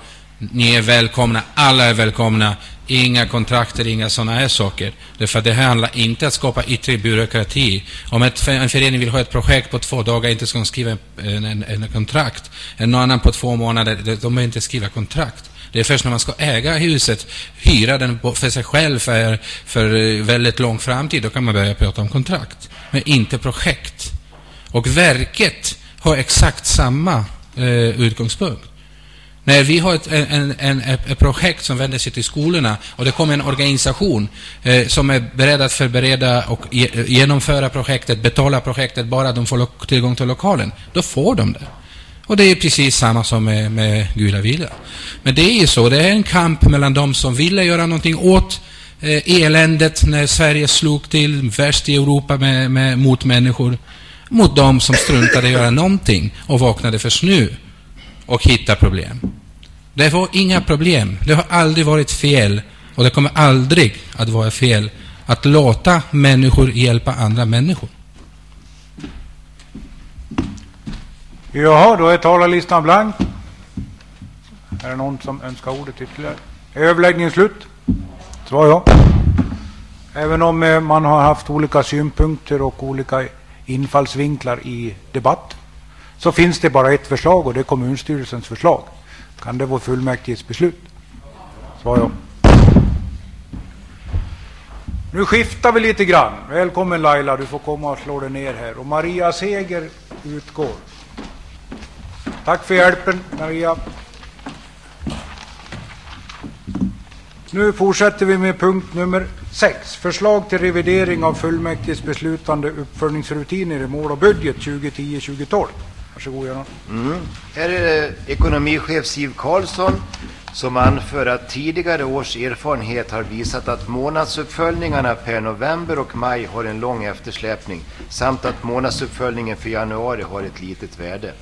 ni är välkomna, alla är välkomna. Inga kontrakter, inga sådana här saker. Därför det här handlar inte om att skapa yttre byråkrati. Om ett, en förening vill ha ett projekt på två dagar, inte ska de skriva en, en, en kontrakt. En någon annan på två månader, de behöver inte skriva kontrakt. Det är först när man ska äga huset, hyra den för sig själv för, för eh, väldigt lång framtid, då kan man börja prata om kontrakt. Men inte projekt. Och verket har exakt samma eh, utgångspunkt. När vi har ett, en, en, ett projekt som vänder sig till skolorna och det kommer en organisation eh, som är beredd att förbereda och ge, eh, genomföra projektet, betala projektet, bara de får tillgång till lokalen, då får de det. Och det är precis samma som med, med Gula Vila. Men det är ju så, det är en kamp mellan de som ville göra någonting åt eh, eländet när Sverige slog till värst i Europa med, med, mot människor, mot de som struntade i att göra någonting och vaknade först nu och hitta problem. Det var inga problem. Det har aldrig varit fel och det kommer aldrig att vara fel att låta människor hjälpa andra människor. Jaha, då är talarlistan blank. Är det någon som önskar ordet ytterligare? Är överläggningen slut? Svar ja. Även om eh, man har haft olika synpunkter och olika infallsvinklar i debatt så finns det bara ett förslag och det är kommunstyrelsens förslag. Kan det vara fullmäktiges beslut? Svar ja. Nu skiftar vi lite grann. Välkommen Laila, du får komma och slå dig ner här. Och Maria Seger utgår. Tack för hjälpen, Maria. Nu fortsätter vi med punkt nummer sex. Förslag till revidering av fullmäktiges beslutande uppföljningsrutiner i mål och budget 2010-2012. Varsågod Göran. Mm. Här är det ekonomichef Siv Karlsson som anför att tidigare års erfarenhet har visat att månadsuppföljningarna per november och maj har en lång eftersläpning samt att månadsuppföljningen för januari har ett litet värde.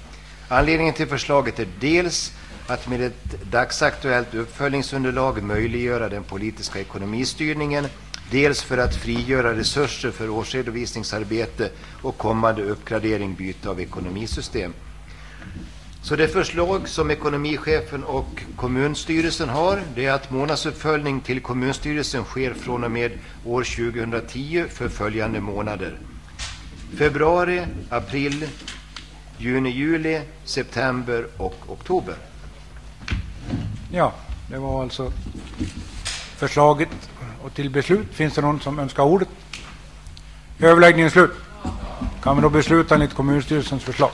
Anledningen till förslaget är dels att med ett dagsaktuellt uppföljningsunderlag möjliggöra den politiska ekonomistyrningen, dels för att frigöra resurser för årsredovisningsarbete och kommande uppgradering byte av ekonomisystem. Så det förslag som ekonomichefen och kommunstyrelsen har det är att månadsuppföljning till kommunstyrelsen sker från och med år 2010 för följande månader. Februari, april, juni, juli, september och oktober. Ja, det var alltså förslaget och till beslut. Finns det någon som önskar ordet? Överläggningen slut. Kan vi då besluta enligt kommunstyrelsens förslag?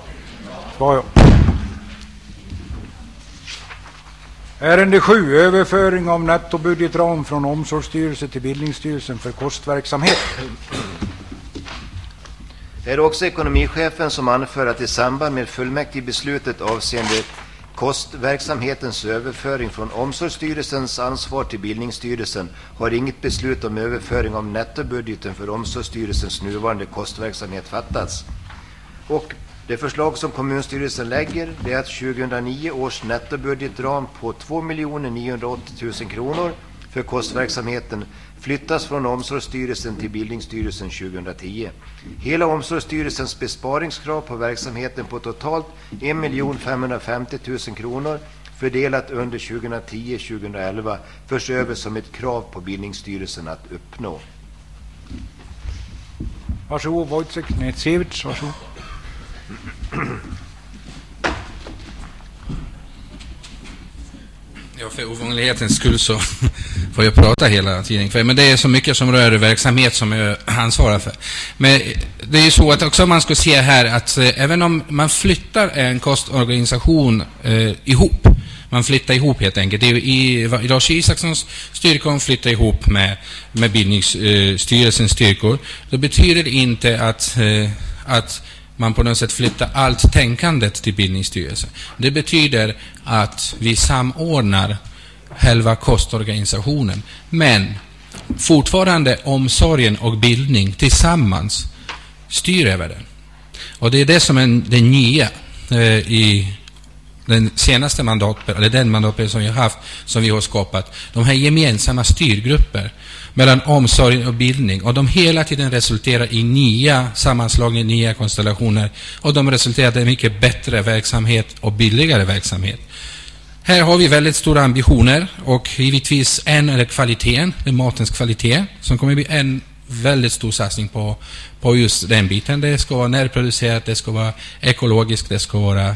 Svar ja. Ärende 7. Överföring av nettobudgetram från Omsorgsstyrelsen till Bildningsstyrelsen för kostverksamhet. Det är också ekonomichefen som anför att i samband med fullmäktigebeslutet avseende kostverksamhetens överföring från Omsorgsstyrelsens ansvar till Bildningsstyrelsen har inget beslut om överföring av nettobudgeten för Omsorgsstyrelsens nuvarande kostverksamhet fattats. Och det förslag som kommunstyrelsen lägger det är att 2009 års nettobudgetram på 2 980 000 kronor för kostverksamheten flyttas från Omsorgsstyrelsen till Bildningsstyrelsen 2010. Hela Omsorgsstyrelsens besparingskrav på verksamheten på totalt 1 550 000 kronor fördelat under 2010-2011 förs över som ett krav på Bildningsstyrelsen att uppnå. Varsågod Wojciech Netsevich, varsågod. Ja, för ovanlighetens skull så får jag prata hela tiden Men det är så mycket som rör verksamhet som jag ansvarar för. Men det är ju så att också man ska se här att eh, även om man flyttar en kostorganisation eh, ihop, man flyttar ihop helt enkelt. Det är i, i Lars Isakssons styrkor flyttar ihop med, med bildningsstyrelsens eh, styrkor. Då betyder det inte att, eh, att man på något sätt flyttar allt tänkandet till bildningsstyrelsen. Det betyder att vi samordnar själva kostorganisationen. Men fortfarande omsorgen och bildning tillsammans styr över den. Och det är det som är det nya eh, i den senaste mandatperioden, eller den mandatperiod som vi har haft, som vi har skapat. De här gemensamma styrgrupper mellan omsorg och bildning. Och de hela tiden resulterar i nya sammanslagningar, nya konstellationer. Och de resulterar i mycket bättre verksamhet och billigare verksamhet. Här har vi väldigt stora ambitioner och givetvis en är kvaliteten, det är matens kvalitet, som kommer att bli en väldigt stor satsning på, på just den biten. Det ska vara närproducerat, det ska vara ekologiskt, det ska vara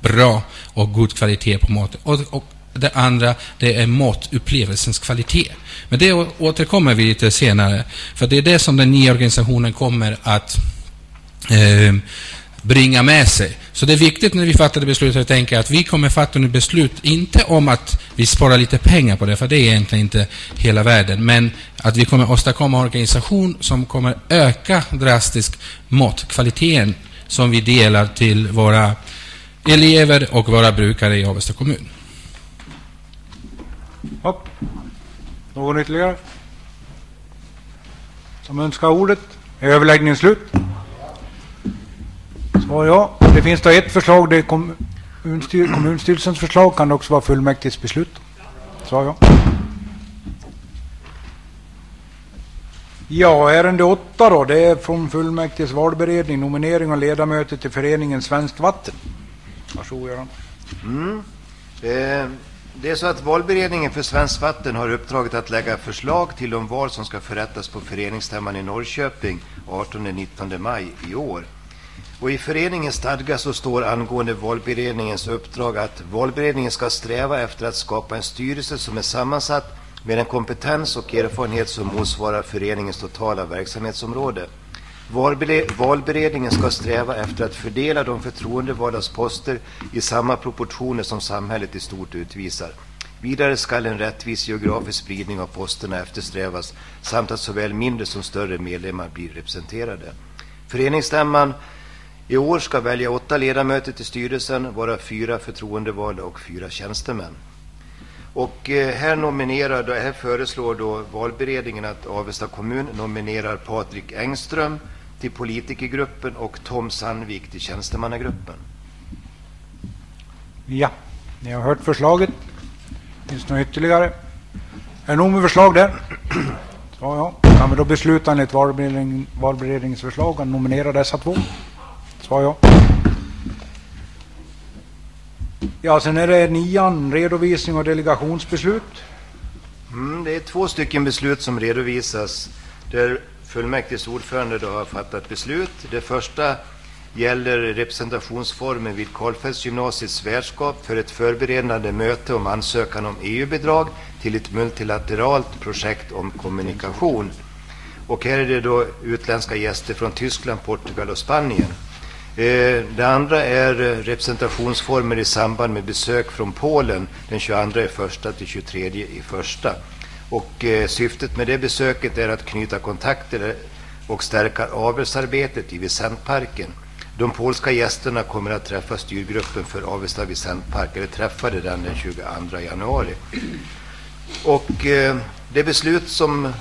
bra och god kvalitet på maten. Och, och det andra, det är matupplevelsens kvalitet. Men det återkommer vi lite senare. För det är det som den nya organisationen kommer att eh, bringa med sig. Så det är viktigt när vi fattar beslutet att tänka att vi kommer fatta nu beslut, inte om att vi sparar lite pengar på det, för det är egentligen inte hela världen, men att vi kommer åstadkomma en organisation som kommer öka drastiskt matkvaliteten som vi delar till våra elever och våra brukare i Avesta kommun. Hopp. Någon ytterligare? Som önskar ordet? Är överläggningen slut? Svar ja. Det finns då ett förslag, det är kommunstyr kommunstyrelsens förslag, kan det också vara fullmäktiges beslut? Svar ja. Ja, ärende åtta då, det är från fullmäktiges valberedning, nominering av ledamöter till föreningen Svenskt Vatten. Varsågod Göran. Mm. Eh, det är så att valberedningen för Svenskt Vatten har uppdraget att lägga förslag till de val som ska förrättas på föreningsstämman i Norrköping 18-19 maj i år. Och I föreningens stadga så står angående valberedningens uppdrag att valberedningen ska sträva efter att skapa en styrelse som är sammansatt med en kompetens och erfarenhet som motsvarar föreningens totala verksamhetsområde. Valberedningen ska sträva efter att fördela de förtroendevaldas poster i samma proportioner som samhället i stort utvisar. Vidare ska en rättvis geografisk spridning av posterna eftersträvas samt att såväl mindre som större medlemmar blir representerade. Föreningsstämman i år ska välja åtta ledamöter till styrelsen, vara fyra förtroendevalda och fyra tjänstemän. Och eh, här, nominerar, här föreslår då valberedningen att Avesta kommun nominerar Patrik Engström till politikergruppen och Tom Sandvik till tjänstemannagruppen. Ja, ni har hört förslaget. Finns det något ytterligare? Är det någon med förslag där? Så ja, kan vi då besluta enligt valberedning, valberedningens förslag att nominera dessa två? Svar ja. Ja, sen är det nian, redovisning och delegationsbeslut. Mm, det är två stycken beslut som redovisas. Där fullmäktiges ordförande då har fattat beslut. Det första gäller representationsformen vid Karlfeldtsgymnasiets värdskap för ett förberedande möte om ansökan om EU-bidrag till ett multilateralt projekt om kommunikation. Och här är det då utländska gäster från Tyskland, Portugal och Spanien. Eh, det andra är representationsformer i samband med besök från Polen den 22 i första till 23 i första. Och eh, syftet med det besöket är att knyta kontakter och stärka avelsarbetet i visentparken. De polska gästerna kommer att träffa styrgruppen för Avesta visentpark. eller träffade den den 22 januari. Och eh, det beslut som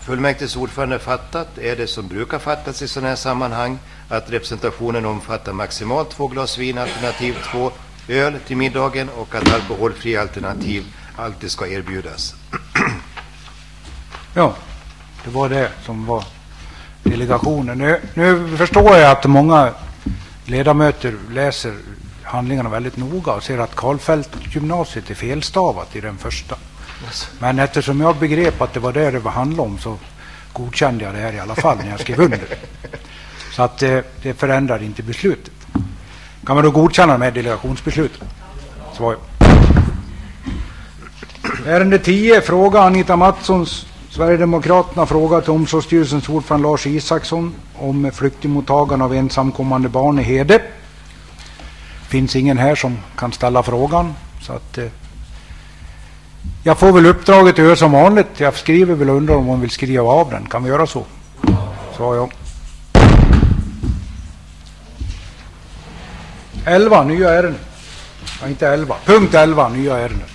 fullmäktiges ordförande fattat är det som brukar fattas i sådana här sammanhang, att representationen omfattar maximalt två glas vin alternativ två öl till middagen och att alkoholfria alternativ alltid ska erbjudas. Ja, det var det som var delegationen. Nu, nu förstår jag att många ledamöter läser handlingarna väldigt noga och ser att Karlfeldt gymnasiet är felstavat i den första. Men eftersom jag begrep att det var det det handlade om så godkände jag det här i alla fall när jag skrev under. Så att det, det förändrar inte beslutet. Kan man då godkänna de här delegationsbesluten? Svar. Ärende 10, fråga Anita Mattssons Sverigedemokraterna fråga till Omsorgsstyrelsens ordförande Lars Isaksson om flyktingmottagande av ensamkommande barn i Hede. finns ingen här som kan ställa frågan. Så att, eh, jag får väl uppdraget att göra som vanligt. Jag skriver väl under om hon vill skriva av den. Kan vi göra så? Sa jag. 11 nya ärenden. Ja, inte 11. Punkt 11 nya ärenden.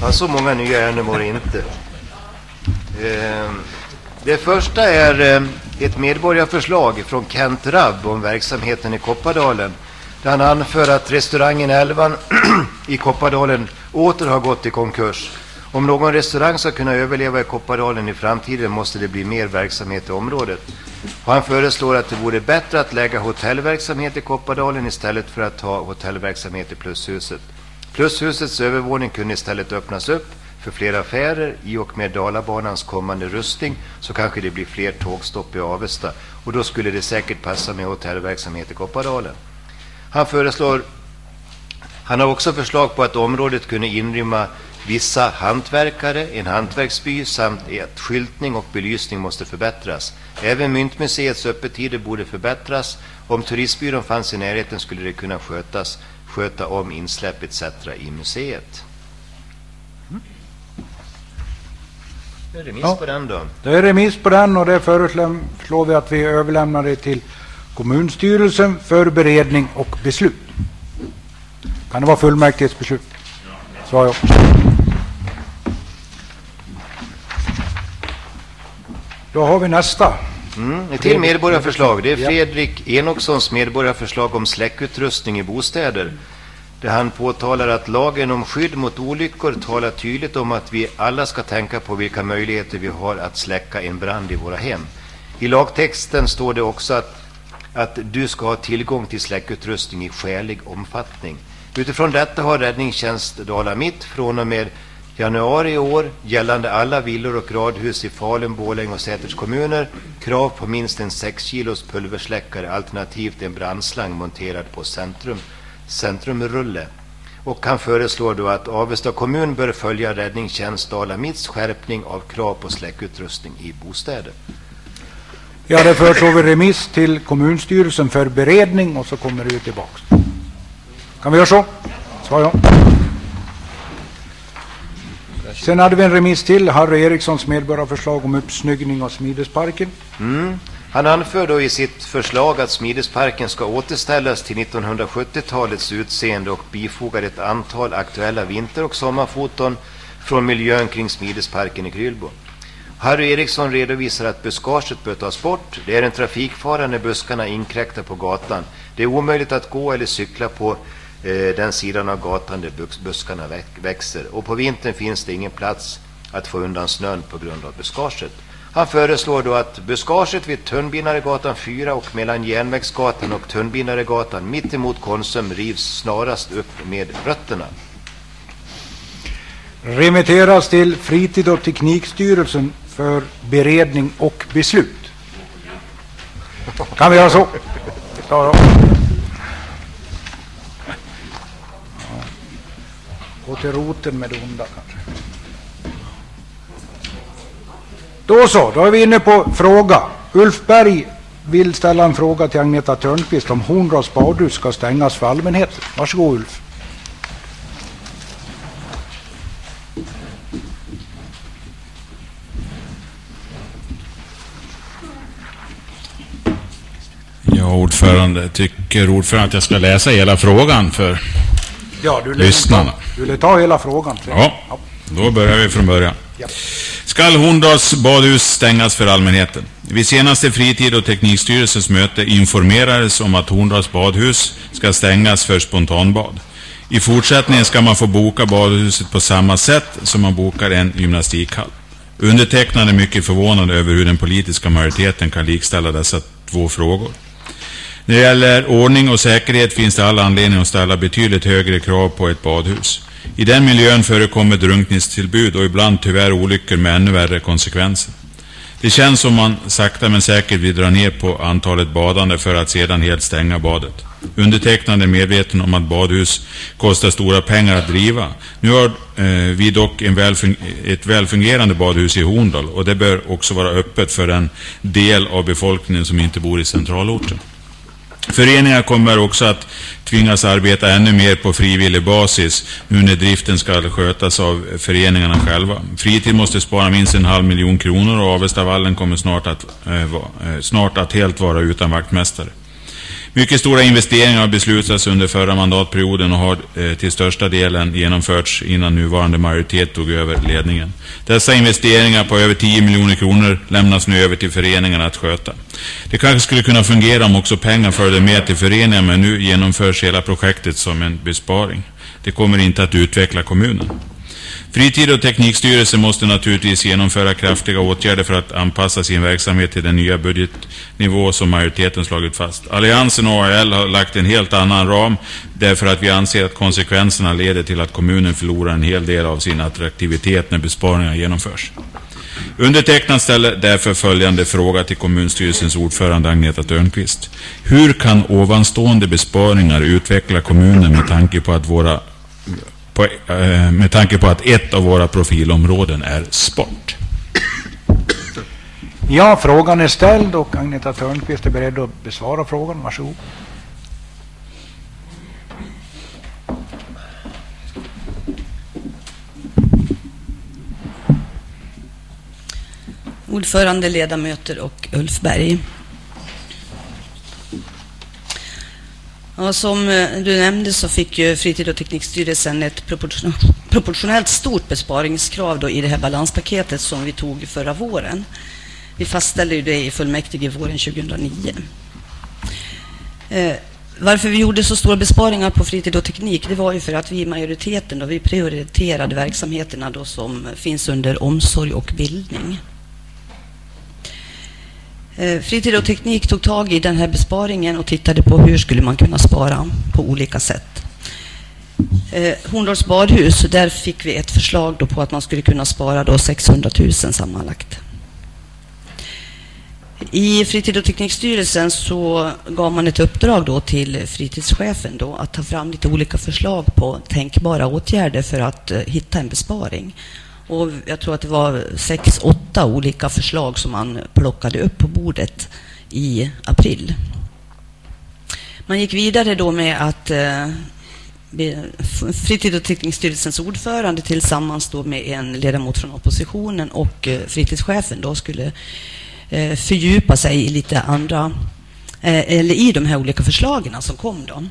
Ja, så många nya ärenden var det inte. Ehm, det första är ehm, ett medborgarförslag från Kent Rabb om verksamheten i Koppardalen. Där han anför att restaurangen Elvan i Koppardalen åter har gått i konkurs. Om någon restaurang ska kunna överleva i Koppardalen i framtiden måste det bli mer verksamhet i området. Och han föreslår att det vore bättre att lägga hotellverksamhet i Koppardalen istället för att ha hotellverksamhet i Plushuset. Plushusets övervåning kunde istället öppnas upp för fler affärer. I och med Dalabanans kommande rustning så kanske det blir fler tågstopp i Avesta och då skulle det säkert passa med hotellverksamhet i Koppardalen. Han föreslår han har också förslag på att området kunde inrymma vissa hantverkare, en hantverksby samt att skyltning och belysning måste förbättras. Även Myntmuseets öppettider borde förbättras. Om turistbyrån fanns i närheten skulle det kunna skötas, sköta om insläpp etc. i museet. Det är remiss Ja. på den då. Det är remiss på den och det föreslår vi att vi överlämnar det till kommunstyrelsen för beredning och beslut. Kan det vara fullmäktiges beslut? Svar ja. Då har vi nästa. Mm, ett till medborgarförslag. Det är Fredrik Enokssons medborgarförslag om släckutrustning i bostäder. Där han påtalar att lagen om skydd mot olyckor talar tydligt om att vi alla ska tänka på vilka möjligheter vi har att släcka en brand i våra hem. I lagtexten står det också att, att du ska ha tillgång till släckutrustning i skälig omfattning. Utifrån detta har Räddningstjänst Dala Mitt från och med januari i år gällande alla villor och radhus i Falun, Borlänge och Säters kommuner krav på minst en 6 kilos pulversläckare alternativt en brandslang monterad på centrum, centrumrulle. Och han föreslår då att Avesta kommun bör följa Räddningstjänst Dala Mitts skärpning av krav på släckutrustning i bostäder. Ja, det föreslår vi remiss till kommunstyrelsen för beredning och så kommer det ju tillbaks. Kan vi göra så? Svar ja. Sen hade vi en remiss till Harry Erikssons medborgarförslag om uppsnyggning av Smidesparken. Mm. Han anför då i sitt förslag att Smidesparken ska återställas till 1970-talets utseende och bifogar ett antal aktuella vinter- och sommarfoton från miljön kring Smidesparken i Krylbo. Harry Eriksson redovisar att buskaget bör tas bort. Det är en trafikfara när buskarna inkräktar på gatan. Det är omöjligt att gå eller cykla på eh, den sidan av gatan där buskarna växer. Och på vintern finns det ingen plats att få undan snön på grund av buskaget. Han föreslår då att buskaget vid Tunnbinaregatan 4 och mellan Järnvägsgatan och Tunnbinaregatan mittemot Konsum rivs snarast upp med rötterna. Remitteras till Fritid och teknikstyrelsen för beredning och beslut. Kan vi göra så? då. Ja. Gå till roten med det onda kanske. Då så, då är vi inne på fråga. Ulf Berg vill ställa en fråga till Agneta Törnqvist om Horndals badhus ska stängas för allmänheten. Varsågod Ulf. Ja, ordförande. Tycker ordförande att jag ska läsa hela frågan för Ja, du lyssnarna? Du vill ta hela frågan. Ja, då börjar vi från början. Ja. Skall Horndals badhus stängas för allmänheten? Vid senaste fritid och teknikstyrelsens möte informerades om att Horndals badhus ska stängas för spontanbad. I fortsättningen ska man få boka badhuset på samma sätt som man bokar en gymnastikhall. Undertecknad är mycket förvånad över hur den politiska majoriteten kan likställa dessa två frågor. När det gäller ordning och säkerhet finns det all anledning att ställa betydligt högre krav på ett badhus. I den miljön förekommer drunkningstillbud och ibland tyvärr olyckor med ännu värre konsekvenser. Det känns som man sakta men säkert vill dra ner på antalet badande för att sedan helt stänga badet. Undertecknad är medveten om att badhus kostar stora pengar att driva. Nu har eh, vi dock en välfung ett välfungerande badhus i Horndal och det bör också vara öppet för den del av befolkningen som inte bor i centralorten. Föreningar kommer också att tvingas arbeta ännu mer på frivillig basis nu när driften ska skötas av föreningarna själva. Fritid måste spara minst en halv miljon kronor och Avestavallen kommer snart att, eh, va, eh, snart att helt vara utan vaktmästare. Mycket stora investeringar har beslutats under förra mandatperioden och har eh, till största delen genomförts innan nuvarande majoritet tog över ledningen. Dessa investeringar på över 10 miljoner kronor lämnas nu över till föreningarna att sköta. Det kanske skulle kunna fungera om också pengar följde med till föreningen men nu genomförs hela projektet som en besparing. Det kommer inte att utveckla kommunen. Fritid och teknikstyrelsen måste naturligtvis genomföra kraftiga åtgärder för att anpassa sin verksamhet till den nya budgetnivå som majoriteten slagit fast. Alliansen och AL har lagt en helt annan ram därför att vi anser att konsekvenserna leder till att kommunen förlorar en hel del av sin attraktivitet när besparingar genomförs. Undertecknad ställer därför följande fråga till kommunstyrelsens ordförande Agneta Törnqvist. Hur kan ovanstående besparingar utveckla kommunen med tanke på att våra på, eh, med tanke på att ett av våra profilområden är sport. Ja, frågan är ställd och Agneta Törnqvist är beredd att besvara frågan. Varsågod. Ordförande, ledamöter och Ulf Berg. Ja, som eh, du nämnde så fick ju Fritid och teknikstyrelsen ett proportionellt stort besparingskrav då i det här balanspaketet som vi tog förra våren. Vi fastställde ju det i fullmäktige våren 2009. Eh, varför vi gjorde så stora besparingar på fritid och teknik, det var ju för att vi i majoriteten då, vi prioriterade verksamheterna då som finns under omsorg och bildning. Eh, fritid och teknik tog tag i den här besparingen och tittade på hur skulle man kunna spara på olika sätt. Eh, Horndals badhus, där fick vi ett förslag då på att man skulle kunna spara då 600 000 sammanlagt. I Fritid och teknikstyrelsen så gav man ett uppdrag då till fritidschefen då att ta fram lite olika förslag på tänkbara åtgärder för att eh, hitta en besparing. Och jag tror att det var sex, åtta olika förslag som man plockade upp på bordet i april. Man gick vidare då med att eh, Fritid och teknikstyrelsens ordförande tillsammans då med en ledamot från oppositionen och eh, fritidschefen då skulle eh, fördjupa sig i lite andra, eh, eller i de här olika förslagen som kom då.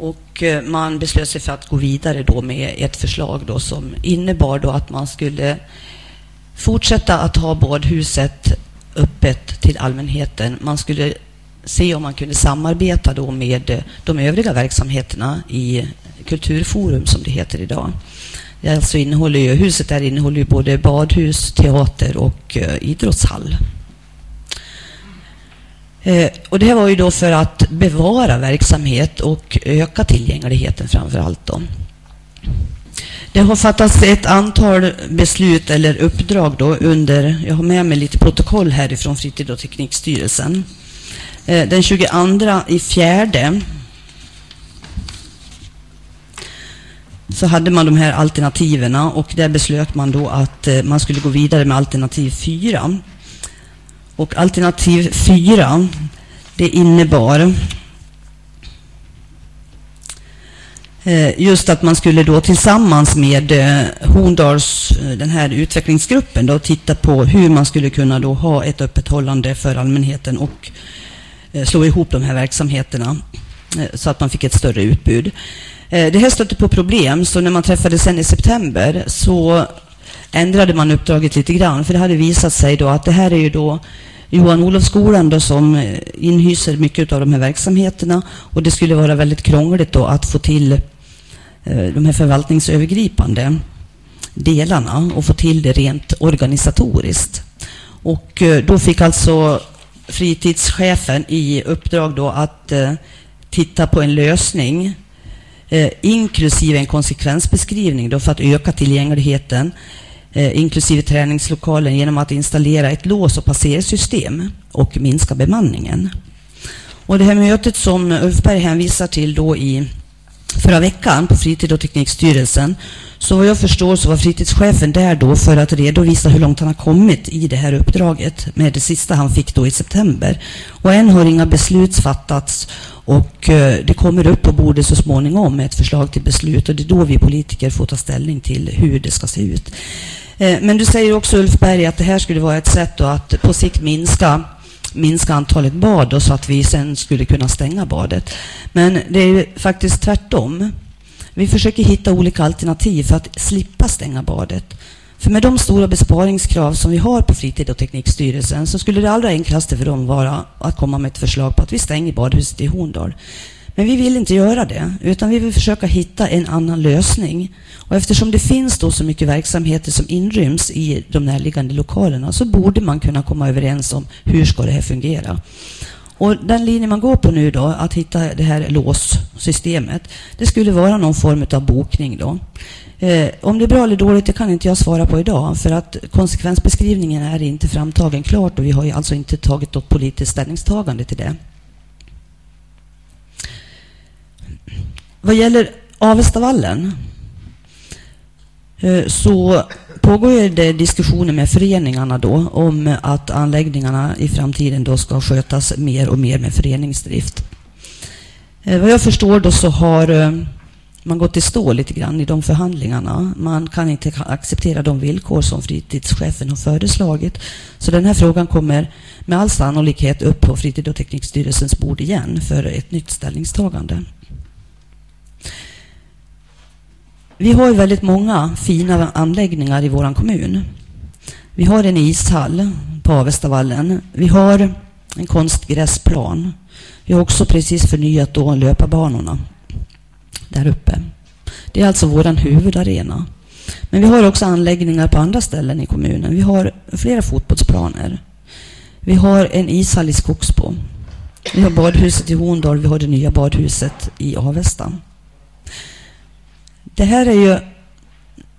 Och eh, man beslöt sig för att gå vidare då med ett förslag då som innebar då att man skulle fortsätta att ha badhuset öppet till allmänheten. Man skulle se om man kunde samarbeta då med eh, de övriga verksamheterna i Kulturforum som det heter idag. Det alltså innehåller ju, huset där innehåller ju både badhus, teater och eh, idrottshall. Eh, och det här var ju då för att bevara verksamhet och öka tillgängligheten framför allt. Då. Det har fattats ett antal beslut eller uppdrag då under, jag har med mig lite protokoll härifrån Fritid och teknikstyrelsen. Eh, den 22 i fjärde så hade man de här alternativen och där beslöt man då att eh, man skulle gå vidare med alternativ 4. Och alternativ 4 det innebar eh, just att man skulle då tillsammans med eh, Horndals, eh, den här utvecklingsgruppen, då titta på hur man skulle kunna då ha ett öppethållande för allmänheten och slå ihop de här verksamheterna så att man fick ett större utbud. Det här stötte på problem, så när man träffades sen i september så ändrade man uppdraget lite grann, för det hade visat sig då att det här är ju då Johan Olofsskolan då som eh, inhyser mycket av de här verksamheterna och det skulle vara väldigt krångligt då att få till eh, de här förvaltningsövergripande delarna och få till det rent organisatoriskt. Och eh, då fick alltså fritidschefen i uppdrag då att eh, titta på en lösning eh, inklusive en konsekvensbeskrivning då för att öka tillgängligheten eh, inklusive träningslokalen, genom att installera ett lås och passersystem och minska bemanningen. Och det här mötet som Ulf Berg hänvisar till då i förra veckan på Fritid och teknikstyrelsen, så vad jag förstår så var fritidschefen där då för att redovisa hur långt han har kommit i det här uppdraget med det sista han fick då i september. Och än har inga beslut fattats och eh, det kommer upp på bordet så småningom med ett förslag till beslut och det är då vi politiker får ta ställning till hur det ska se ut. Eh, men du säger också Ulf Berg att det här skulle vara ett sätt att på sikt minska, minska antalet bad så att vi sen skulle kunna stänga badet. Men det är faktiskt tvärtom. Vi försöker hitta olika alternativ för att slippa stänga badet. För med de stora besparingskrav som vi har på Fritid och teknikstyrelsen så skulle det allra enklaste för dem vara att komma med ett förslag på att vi stänger badhuset i Horndal. Men vi vill inte göra det, utan vi vill försöka hitta en annan lösning. Och eftersom det finns då så mycket verksamheter som inryms i de närliggande lokalerna så borde man kunna komma överens om hur ska det här fungera. Och den linje man går på nu då, att hitta det här låssystemet, det skulle vara någon form av bokning då. Eh, om det är bra eller dåligt, det kan inte jag svara på idag, för att konsekvensbeskrivningen är inte framtagen klart och vi har ju alltså inte tagit något politiskt ställningstagande till det. Vad gäller Avestavallen eh, så pågår det diskussioner med föreningarna då om att anläggningarna i framtiden då ska skötas mer och mer med föreningsdrift. Eh, vad jag förstår då så har eh, man gått i stå lite grann i de förhandlingarna. Man kan inte acceptera de villkor som fritidschefen har föreslagit. Så den här frågan kommer med all sannolikhet upp på Fritid och teknikstyrelsens bord igen för ett nytt ställningstagande. Vi har väldigt många fina anläggningar i vår kommun. Vi har en ishall på Avestavallen. Vi har en konstgräsplan. Vi har också precis förnyat då löparbanorna där uppe. Det är alltså vår huvudarena. Men vi har också anläggningar på andra ställen i kommunen. Vi har flera fotbollsplaner. Vi har en ishall i Skogsbo. Vi har badhuset i Horndal. Vi har det nya badhuset i Avesta. Det här är ju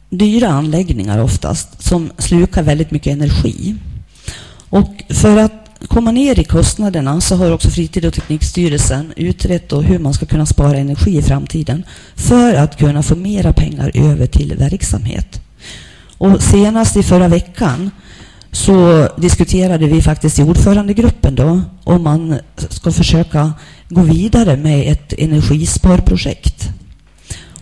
dyra anläggningar oftast som slukar väldigt mycket energi. Och för att komma ner i kostnaderna så har också Fritid och teknikstyrelsen utrett hur man ska kunna spara energi i framtiden för att kunna få mera pengar över till verksamhet. Och senast i förra veckan så diskuterade vi faktiskt i ordförandegruppen då om man ska försöka gå vidare med ett energisparprojekt.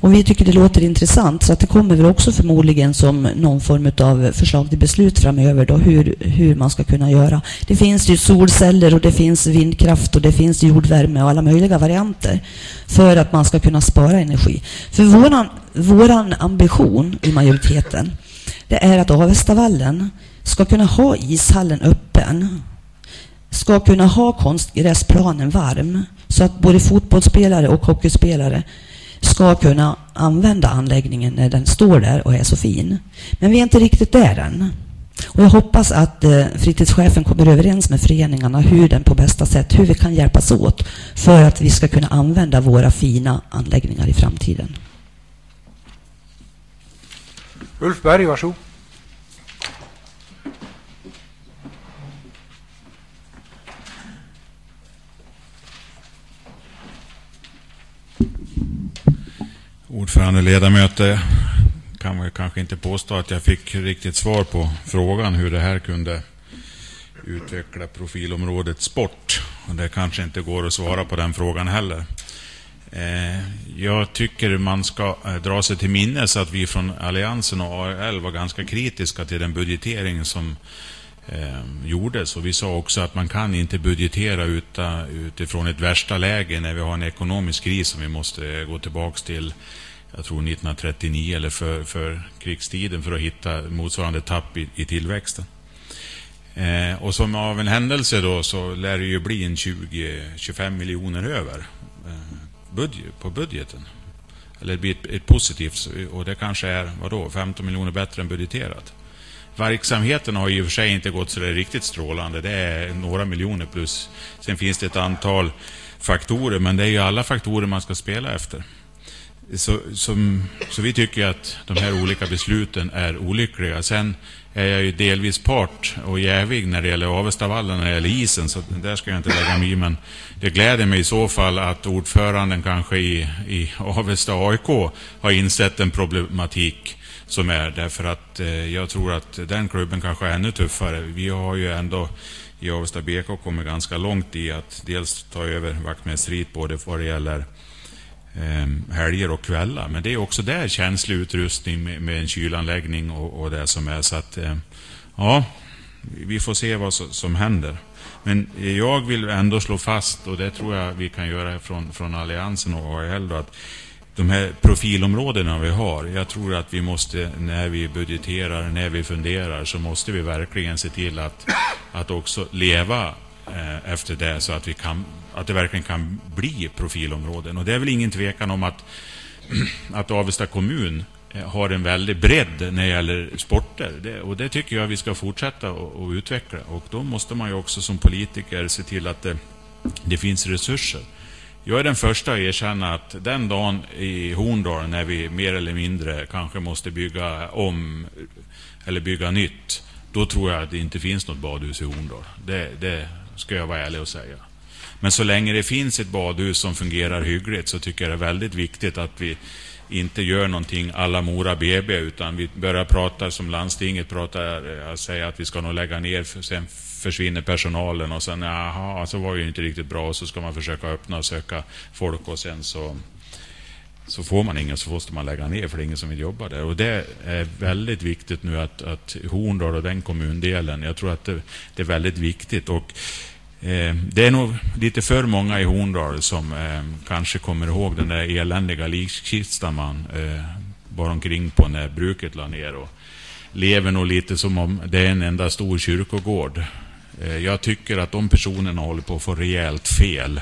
Och vi tycker det låter intressant så att det kommer väl också förmodligen som någon form av förslag till beslut framöver då hur, hur man ska kunna göra. Det finns ju solceller och det finns vindkraft och det finns jordvärme och alla möjliga varianter för att man ska kunna spara energi. För våran, våran ambition i majoriteten det är att Avestavallen ska kunna ha ishallen öppen ska kunna ha konstgräsplanen varm så att både fotbollsspelare och hockeyspelare ska kunna använda anläggningen när den står där och är så fin. Men vi är inte riktigt där än. Och jag hoppas att eh, fritidschefen kommer överens med föreningarna hur den på bästa sätt, hur vi kan hjälpas åt för att vi ska kunna använda våra fina anläggningar i framtiden. Ulf Berg, varsågod. Ordförande, ledamöter, kan man kanske inte påstå att jag fick riktigt svar på frågan hur det här kunde utveckla profilområdet sport. Och det kanske inte går att svara på den frågan heller. Eh, jag tycker man ska eh, dra sig till minnes att vi från Alliansen och AL var ganska kritiska till den budgetering som eh, gjordes. Och vi sa också att man kan inte budgetera utifrån ett värsta läge när vi har en ekonomisk kris som vi måste gå tillbaka till jag tror 1939 eller för, för krigstiden för att hitta motsvarande tapp i, i tillväxten. Eh, och som av en händelse då så lär det ju bli en 20-25 miljoner över eh, budget, på budgeten. Eller det blir ett, ett, positivt, och det kanske är vadå, 15 miljoner bättre än budgeterat. Verksamheten har i och för sig inte gått så där riktigt strålande. Det är några miljoner plus. Sen finns det ett antal faktorer, men det är ju alla faktorer man ska spela efter. Så, som, så vi tycker att de här olika besluten är olyckliga. Sen är jag ju delvis part och jävig när det gäller Avestavallen, när det gäller isen, så där ska jag inte lägga mig Men det gläder mig i så fall att ordföranden kanske i, i Avesta AIK har insett en problematik som är därför att eh, jag tror att den klubben kanske är ännu tuffare. Vi har ju ändå i Avesta BK kommit ganska långt i att dels ta över vaktmästeriet både vad det gäller eh, helger och kvällar. Men det är också där känslig utrustning med, med en kylanläggning och, och det som är. Så att, eh, ja, vi får se vad som händer. Men jag vill ändå slå fast, och det tror jag vi kan göra från, från Alliansen och AHL, att de här profilområdena vi har, jag tror att vi måste, när vi budgeterar, när vi funderar, så måste vi verkligen se till att, att också leva eh, efter det så att, vi kan, att det verkligen kan bli profilområden. Och det är väl ingen tvekan om att, att Avesta kommun eh, har en väldig bredd när det gäller sporter. Det, och det tycker jag vi ska fortsätta att utveckla. Och då måste man ju också som politiker se till att det, det finns resurser. Jag är den första att erkänna att den dagen i Horndal när vi mer eller mindre kanske måste bygga om eller bygga nytt, då tror jag att det inte finns något badhus i Horndal. Det, det ska jag vara ärlig och säga. Men så länge det finns ett badhus som fungerar hyggligt så tycker jag det är väldigt viktigt att vi inte gör någonting alla Mora BB utan vi börjar prata som landstinget pratar, eh, säga att vi ska nog lägga ner, för sen försvinner personalen och sen aha, så var det ju inte riktigt bra och så ska man försöka öppna och söka folk och sen så så får man ingen så måste man lägga ner för det är ingen som vill jobba där. Och det är väldigt viktigt nu att, att Horndal och den kommundelen, jag tror att det, det är väldigt viktigt. Och eh, det är nog lite för många i Horndal som eh, kanske kommer ihåg den där eländiga likkistan man eh, bar omkring på när bruket la ner. Och lever nog lite som om det är en enda stor kyrkogård. Eh, jag tycker att de personerna håller på att få rejält fel.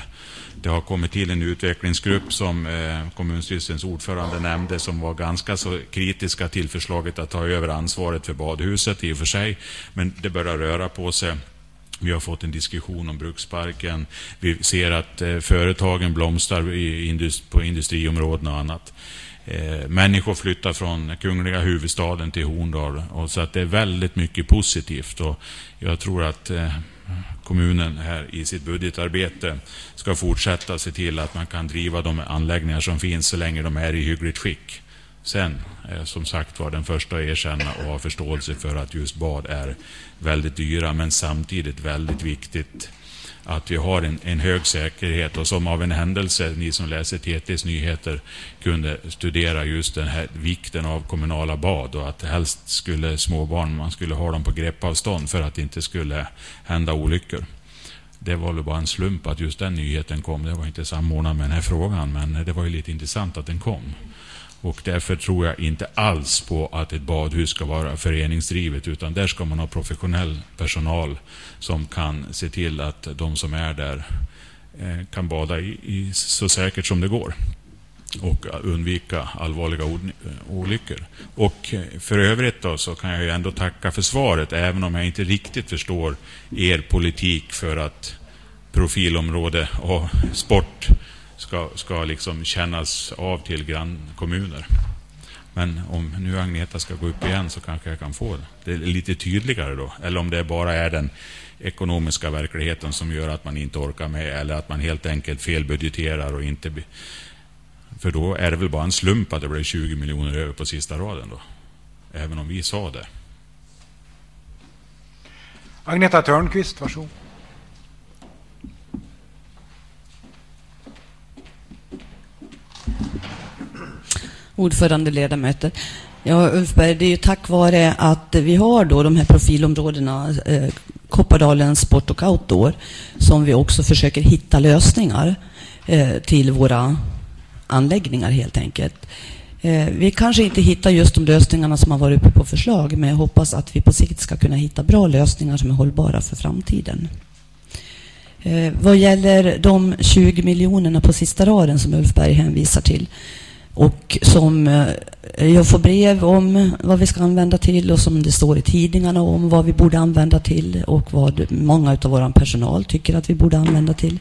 Det har kommit till en utvecklingsgrupp som eh, kommunstyrelsens ordförande nämnde som var ganska så kritiska till förslaget att ta över ansvaret för badhuset i och för sig. Men det börjar röra på sig. Vi har fått en diskussion om bruksparken. Vi ser att eh, företagen blomstrar på industriområden och annat. Eh, människor flyttar från kungliga huvudstaden till Horndal. Och så att det är väldigt mycket positivt. Och jag tror att eh, kommunen här i sitt budgetarbete ska fortsätta se till att man kan driva de anläggningar som finns så länge de är i hyggligt skick. Sen, eh, som sagt var, den första att erkänna och ha förståelse för att just bad är väldigt dyra, men samtidigt väldigt viktigt att vi har en, en, hög säkerhet och som av en händelse, ni som läser TTs nyheter, kunde studera just den här vikten av kommunala bad och att helst skulle småbarn, man skulle ha dem på greppavstånd för att det inte skulle hända olyckor. Det var väl bara en slump att just den nyheten kom. Det var inte samordnat med den här frågan, men det var ju lite intressant att den kom. Och därför tror jag inte alls på att ett badhus ska vara föreningsdrivet, utan där ska man ha professionell personal som kan se till att de som är där eh, kan bada i, i, så säkert som det går och undvika allvarliga eh, olyckor. Och eh, för övrigt då, så kan jag ju ändå tacka för svaret, även om jag inte riktigt förstår er politik för att profilområde och sport ska, ska liksom kännas av till grannkommuner. Men om nu Agneta ska gå upp igen så kanske jag kan få det. Det är lite tydligare då. Eller om det bara är den ekonomiska verkligheten som gör att man inte orkar med. Eller att man helt enkelt felbudgeterar och inte För då är det väl bara en slump att det blev 20 miljoner över på sista raden då. Även om vi sa det. Agneta Törnqvist, varsågod. Ordförande, ledamöter. Ja, Ulf Berg, det är ju tack vare att vi har då de här profilområdena, eh, Koppardalen Sport och Outdoor, som vi också försöker hitta lösningar eh, till våra anläggningar helt enkelt. Eh, vi kanske inte hittar just de lösningarna som har varit uppe på förslag, men jag hoppas att vi på sikt ska kunna hitta bra lösningar som är hållbara för framtiden. Eh, vad gäller de 20 miljonerna på sista raden som Ulf Berg hänvisar till, och som eh, jag får brev om vad vi ska använda till och som det står i tidningarna om vad vi borde använda till och vad många av vår personal tycker att vi borde använda till.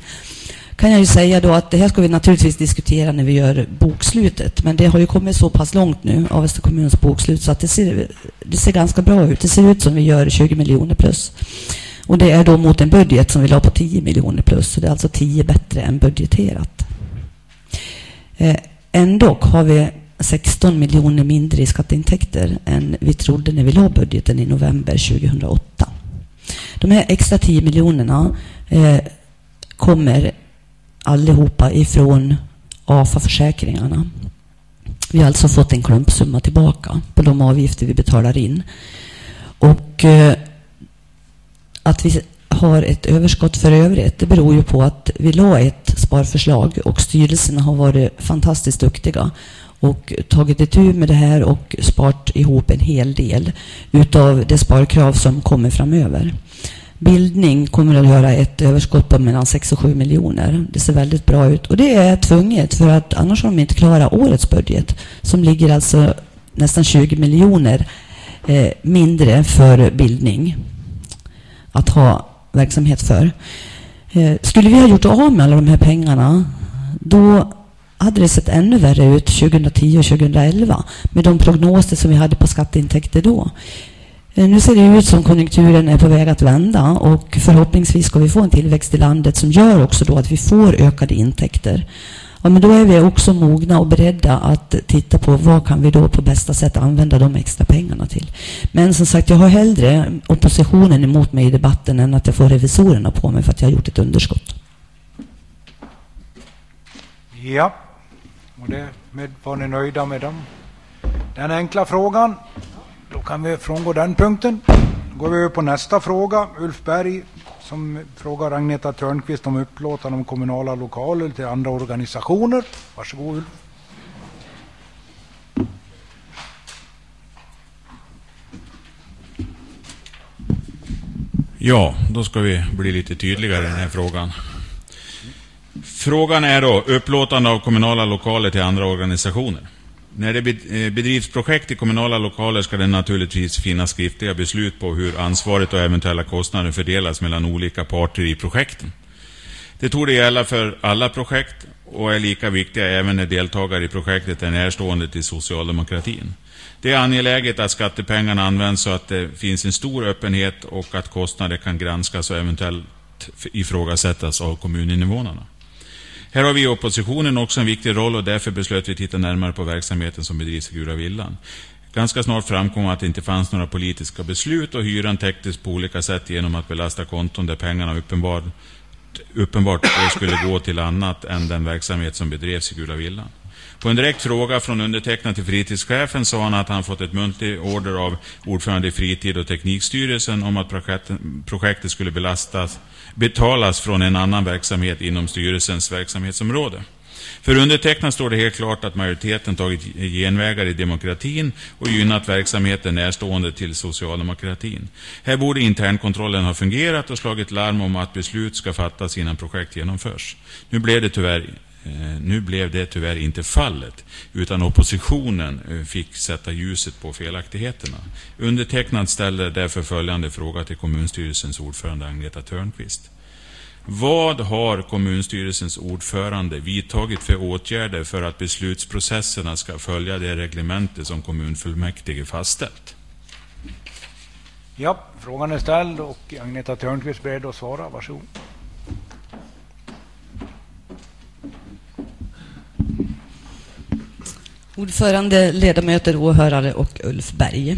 Kan jag ju säga då att det här ska vi naturligtvis diskutera när vi gör bokslutet. Men det har ju kommit så pass långt nu, Avesta kommuns bokslut, så att det ser, det ser ganska bra ut. Det ser ut som vi gör 20 miljoner plus. Och det är då mot en budget som vi la på 10 miljoner plus. Så det är alltså 10 bättre än budgeterat. Eh, Ändå har vi 16 miljoner mindre i skatteintäkter än vi trodde när vi la budgeten i november 2008. De här extra 10 miljonerna eh, kommer allihopa ifrån AFA-försäkringarna. Vi har alltså fått en klumpsumma tillbaka på de avgifter vi betalar in. Och eh, att vi har ett överskott för övrigt, det beror ju på att vi la ett sparförslag och styrelserna har varit fantastiskt duktiga och tagit itu med det här och sparat ihop en hel del utav det sparkrav som kommer framöver. Bildning kommer att göra ett överskott på mellan 6 och 7 miljoner. Det ser väldigt bra ut. Och det är tvunget, för att annars har de inte klarat årets budget, som ligger alltså nästan 20 miljoner eh, mindre för bildning att ha verksamhet för. Eh, skulle vi ha gjort av med alla de här pengarna, då hade det sett ännu värre ut 2010 och 2011 med de prognoser som vi hade på skatteintäkter då. Eh, nu ser det ut som konjunkturen är på väg att vända och förhoppningsvis ska vi få en tillväxt i landet som gör också då att vi får ökade intäkter. Ja, men då är vi också mogna och beredda att titta på vad kan vi då på bästa sätt använda de extra pengarna till. Men som sagt, jag har hellre oppositionen emot mig i debatten än att jag får revisorerna på mig för att jag har gjort ett underskott. Ja, och därmed var ni nöjda med dem. den enkla frågan. Då kan vi frångå den punkten. Då går vi över på nästa fråga. Ulf Berg som frågar Agneta Törnqvist om upplåtande av kommunala lokaler till andra organisationer. Varsågod Ulf. Ja, då ska vi bli lite tydligare i den här frågan. Frågan är då upplåtande av kommunala lokaler till andra organisationer. När det eh, bedrivs projekt i kommunala lokaler ska det naturligtvis finnas skriftliga beslut på hur ansvaret och eventuella kostnader fördelas mellan olika parter i projekten. Det tror det gälla för alla projekt och är lika viktiga även när deltagare i projektet är närstående till socialdemokratin. Det är angeläget att skattepengarna används så att det finns en stor öppenhet och att kostnader kan granskas och eventuellt ifrågasättas av kommuninvånarna. Här har vi i oppositionen också en viktig roll och därför beslöt vi titta närmare på verksamheten som bedrivs i Gula Villan. Ganska snart framkom att det inte fanns några politiska beslut och hyran täcktes på olika sätt genom att belasta konton där pengarna uppenbart, uppenbart skulle gå till annat än den verksamhet som bedrevs i Gula Villan. På en direkt fråga från undertecknad till fritidschefen sa han att han fått ett muntlig order av ordförande i fritid- och teknikstyrelsen om att projektet skulle belastas betalas från en annan verksamhet inom styrelsens verksamhetsområde. För undertecknad står det helt klart att majoriteten tagit genvägar i demokratin och gynnat verksamheten närstående till socialdemokratin. Här borde internkontrollen ha fungerat och slagit larm om att beslut ska fattas innan projekt genomförs. Nu blev det tyvärr Eh, nu blev det tyvärr inte fallet, utan oppositionen eh, fick sätta ljuset på felaktigheterna. Undertecknad ställer därför följande fråga till kommunstyrelsens ordförande Agneta Törnqvist. Vad har kommunstyrelsens ordförande vidtagit för åtgärder för att beslutsprocesserna ska följa det reglemente som kommunfullmäktige fastställt? Ja, frågan är ställd och Agneta Törnqvist är beredd att svara. Varsågod. Ordförande, ledamöter, åhörare och Ulf Berg.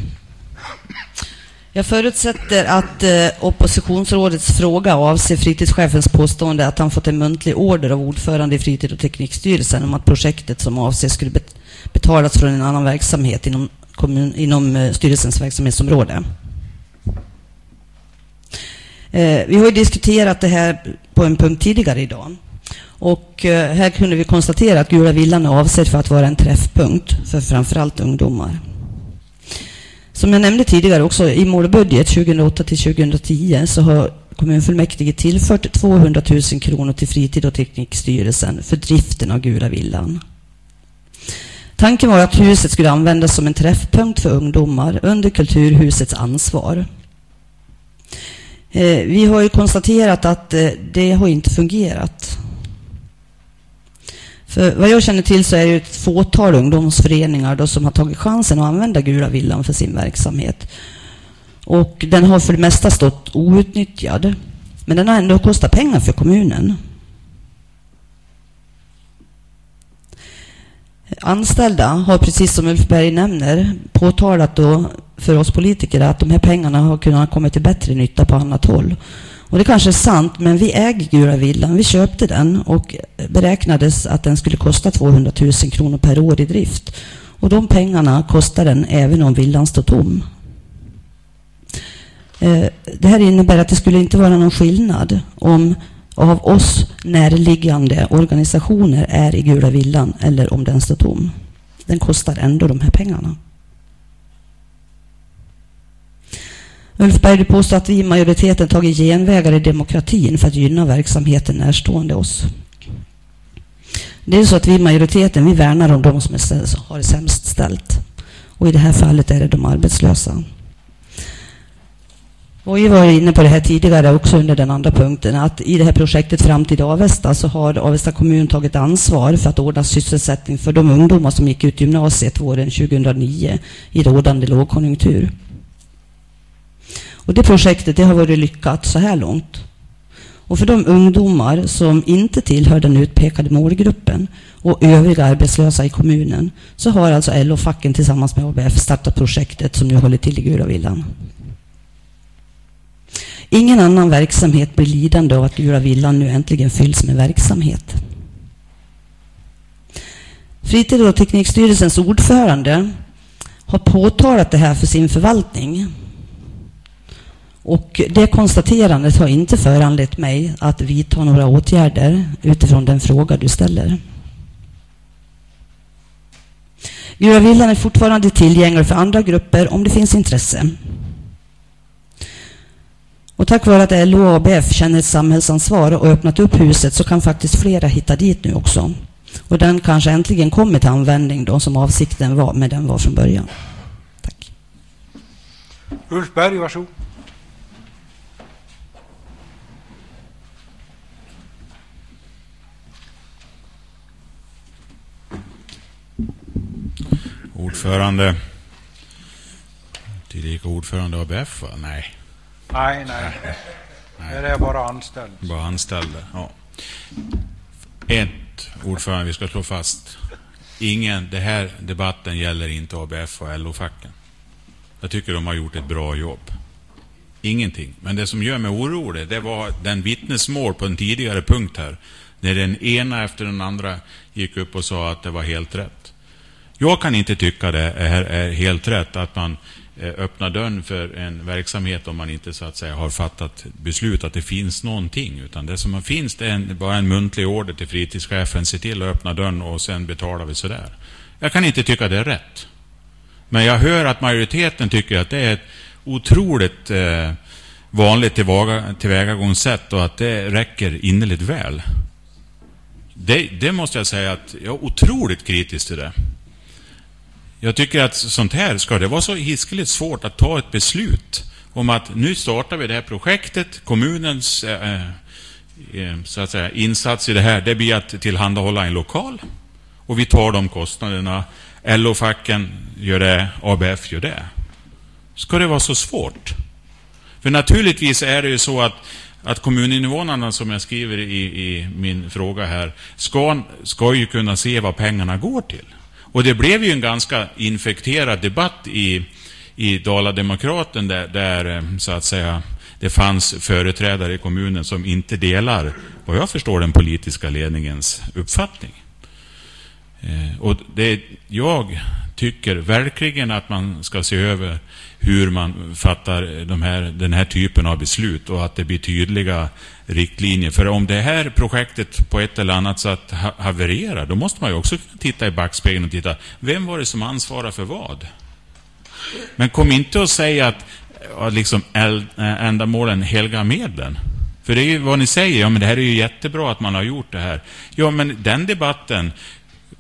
Jag förutsätter att eh, oppositionsrådets fråga avser fritidschefens påstående att han fått en muntlig order av ordförande i fritid och teknikstyrelsen om att projektet som avses skulle betalas från en annan verksamhet inom, kommun, inom eh, styrelsens verksamhetsområde. Eh, vi har ju diskuterat det här på en punkt tidigare idag. Och eh, här kunde vi konstatera att Gula villan är avsedd för att vara en träffpunkt för framförallt ungdomar. Som jag nämnde tidigare också, i målbudget 2008 till 2010 så har kommunfullmäktige tillfört 200 000 kronor till fritid och teknikstyrelsen för driften av Gula villan. Tanken var att huset skulle användas som en träffpunkt för ungdomar under Kulturhusets ansvar. Eh, vi har ju konstaterat att eh, det har inte fungerat. För vad jag känner till så är det ett fåtal ungdomsföreningar då som har tagit chansen att använda Gula villan för sin verksamhet. Och den har för det mesta stått outnyttjad. Men den har ändå kostat pengar för kommunen. Anställda har, precis som Ulf Berg nämner, påtalat då för oss politiker att de här pengarna har kunnat komma till bättre nytta på annat håll. Och det kanske är sant, men vi äger Gula villan. Vi köpte den och beräknades att den skulle kosta 200 000 kronor per år i drift. Och de pengarna kostar den även om villan står tom. Eh, det här innebär att det skulle inte vara någon skillnad om av oss närliggande organisationer är i Gula villan eller om den står tom. Den kostar ändå de här pengarna. Ulf Berg, du påstår att vi i majoriteten tagit genvägar i demokratin för att gynna verksamheten närstående oss. Det är så att vi i majoriteten, vi värnar om de som är, har det sämst ställt. Och i det här fallet är det de arbetslösa. Och vi var inne på det här tidigare också under den andra punkten, att i det här projektet Framtid Avesta så har Avesta kommun tagit ansvar för att ordna sysselsättning för de ungdomar som gick ut gymnasiet våren 2009 i rådande lågkonjunktur. Och det projektet det har varit lyckat så här långt. Och för de ungdomar som inte tillhör den utpekade målgruppen och övriga arbetslösa i kommunen så har alltså LO-facken tillsammans med ABF startat projektet som nu håller till i Gula villan. Ingen annan verksamhet blir lidande av att Gula villan nu äntligen fylls med verksamhet. Fritid och teknikstyrelsens ordförande har påtalat det här för sin förvaltning och det konstaterandet har inte föranlett mig att vidta några åtgärder utifrån den fråga du ställer. Gula villan är fortfarande tillgänglig för andra grupper om det finns intresse. Och tack vare att LO och ABF känner ett samhällsansvar och öppnat upp huset så kan faktiskt flera hitta dit nu också. Och den kanske äntligen kommer till användning då som avsikten var med den var från början. Tack. Ulf Berg, varsågod. Ordförande, tillika ordförande ABF, va? Nej. Nej, nej. nej. Det är bara anställd. Bara anställda, ja. Ett, ordförande, vi ska slå fast. Ingen, det här debatten gäller inte ABF och LO-facken. Jag tycker de har gjort ett bra jobb. Ingenting. Men det som gör mig orolig, det var den vittnesmål på en tidigare punkt här. När den ena efter den andra gick upp och sa att det var helt rätt. Jag kan inte tycka det är, är helt rätt att man eh, öppnar dörren för en verksamhet om man inte så att säga har fattat beslut att det finns någonting. Utan det som finns det är en, bara en muntlig order till fritidschefen. Se till att öppna dörren och sen betalar vi sådär. Jag kan inte tycka det är rätt. Men jag hör att majoriteten tycker att det är ett otroligt eh, vanligt tillvägagångssätt och att det räcker innerligt väl. Det, det måste jag säga att jag är otroligt kritisk till det. Jag tycker att sånt här, ska det vara så hiskeligt svårt att ta ett beslut om att nu startar vi det här projektet, kommunens eh, eh, eh, så att säga, insats i det här, det blir att tillhandahålla en lokal och vi tar de kostnaderna. LO-facken gör det, ABF gör det. Ska det vara så svårt? För naturligtvis är det ju så att, att kommuninvånarna, som jag skriver i, i min fråga här, ska, ska ju kunna se vad pengarna går till. Och det blev ju en ganska infekterad debatt i, i Dala-Demokraten där, där eh, så att säga det fanns företrädare i kommunen som inte delar, vad jag förstår, den politiska ledningens uppfattning. Eh, och det, jag tycker verkligen att man ska se över hur man fattar de här, den här typen av beslut och att det blir tydliga riktlinjer. För om det här projektet på ett eller annat sätt havererar, då måste man ju också titta i backspegeln och titta, vem var det som ansvarade för vad? Men kom inte och säg att liksom ändamålen helgar medlen. För det är ju vad ni säger, ja men det här är ju jättebra att man har gjort det här. Ja men den debatten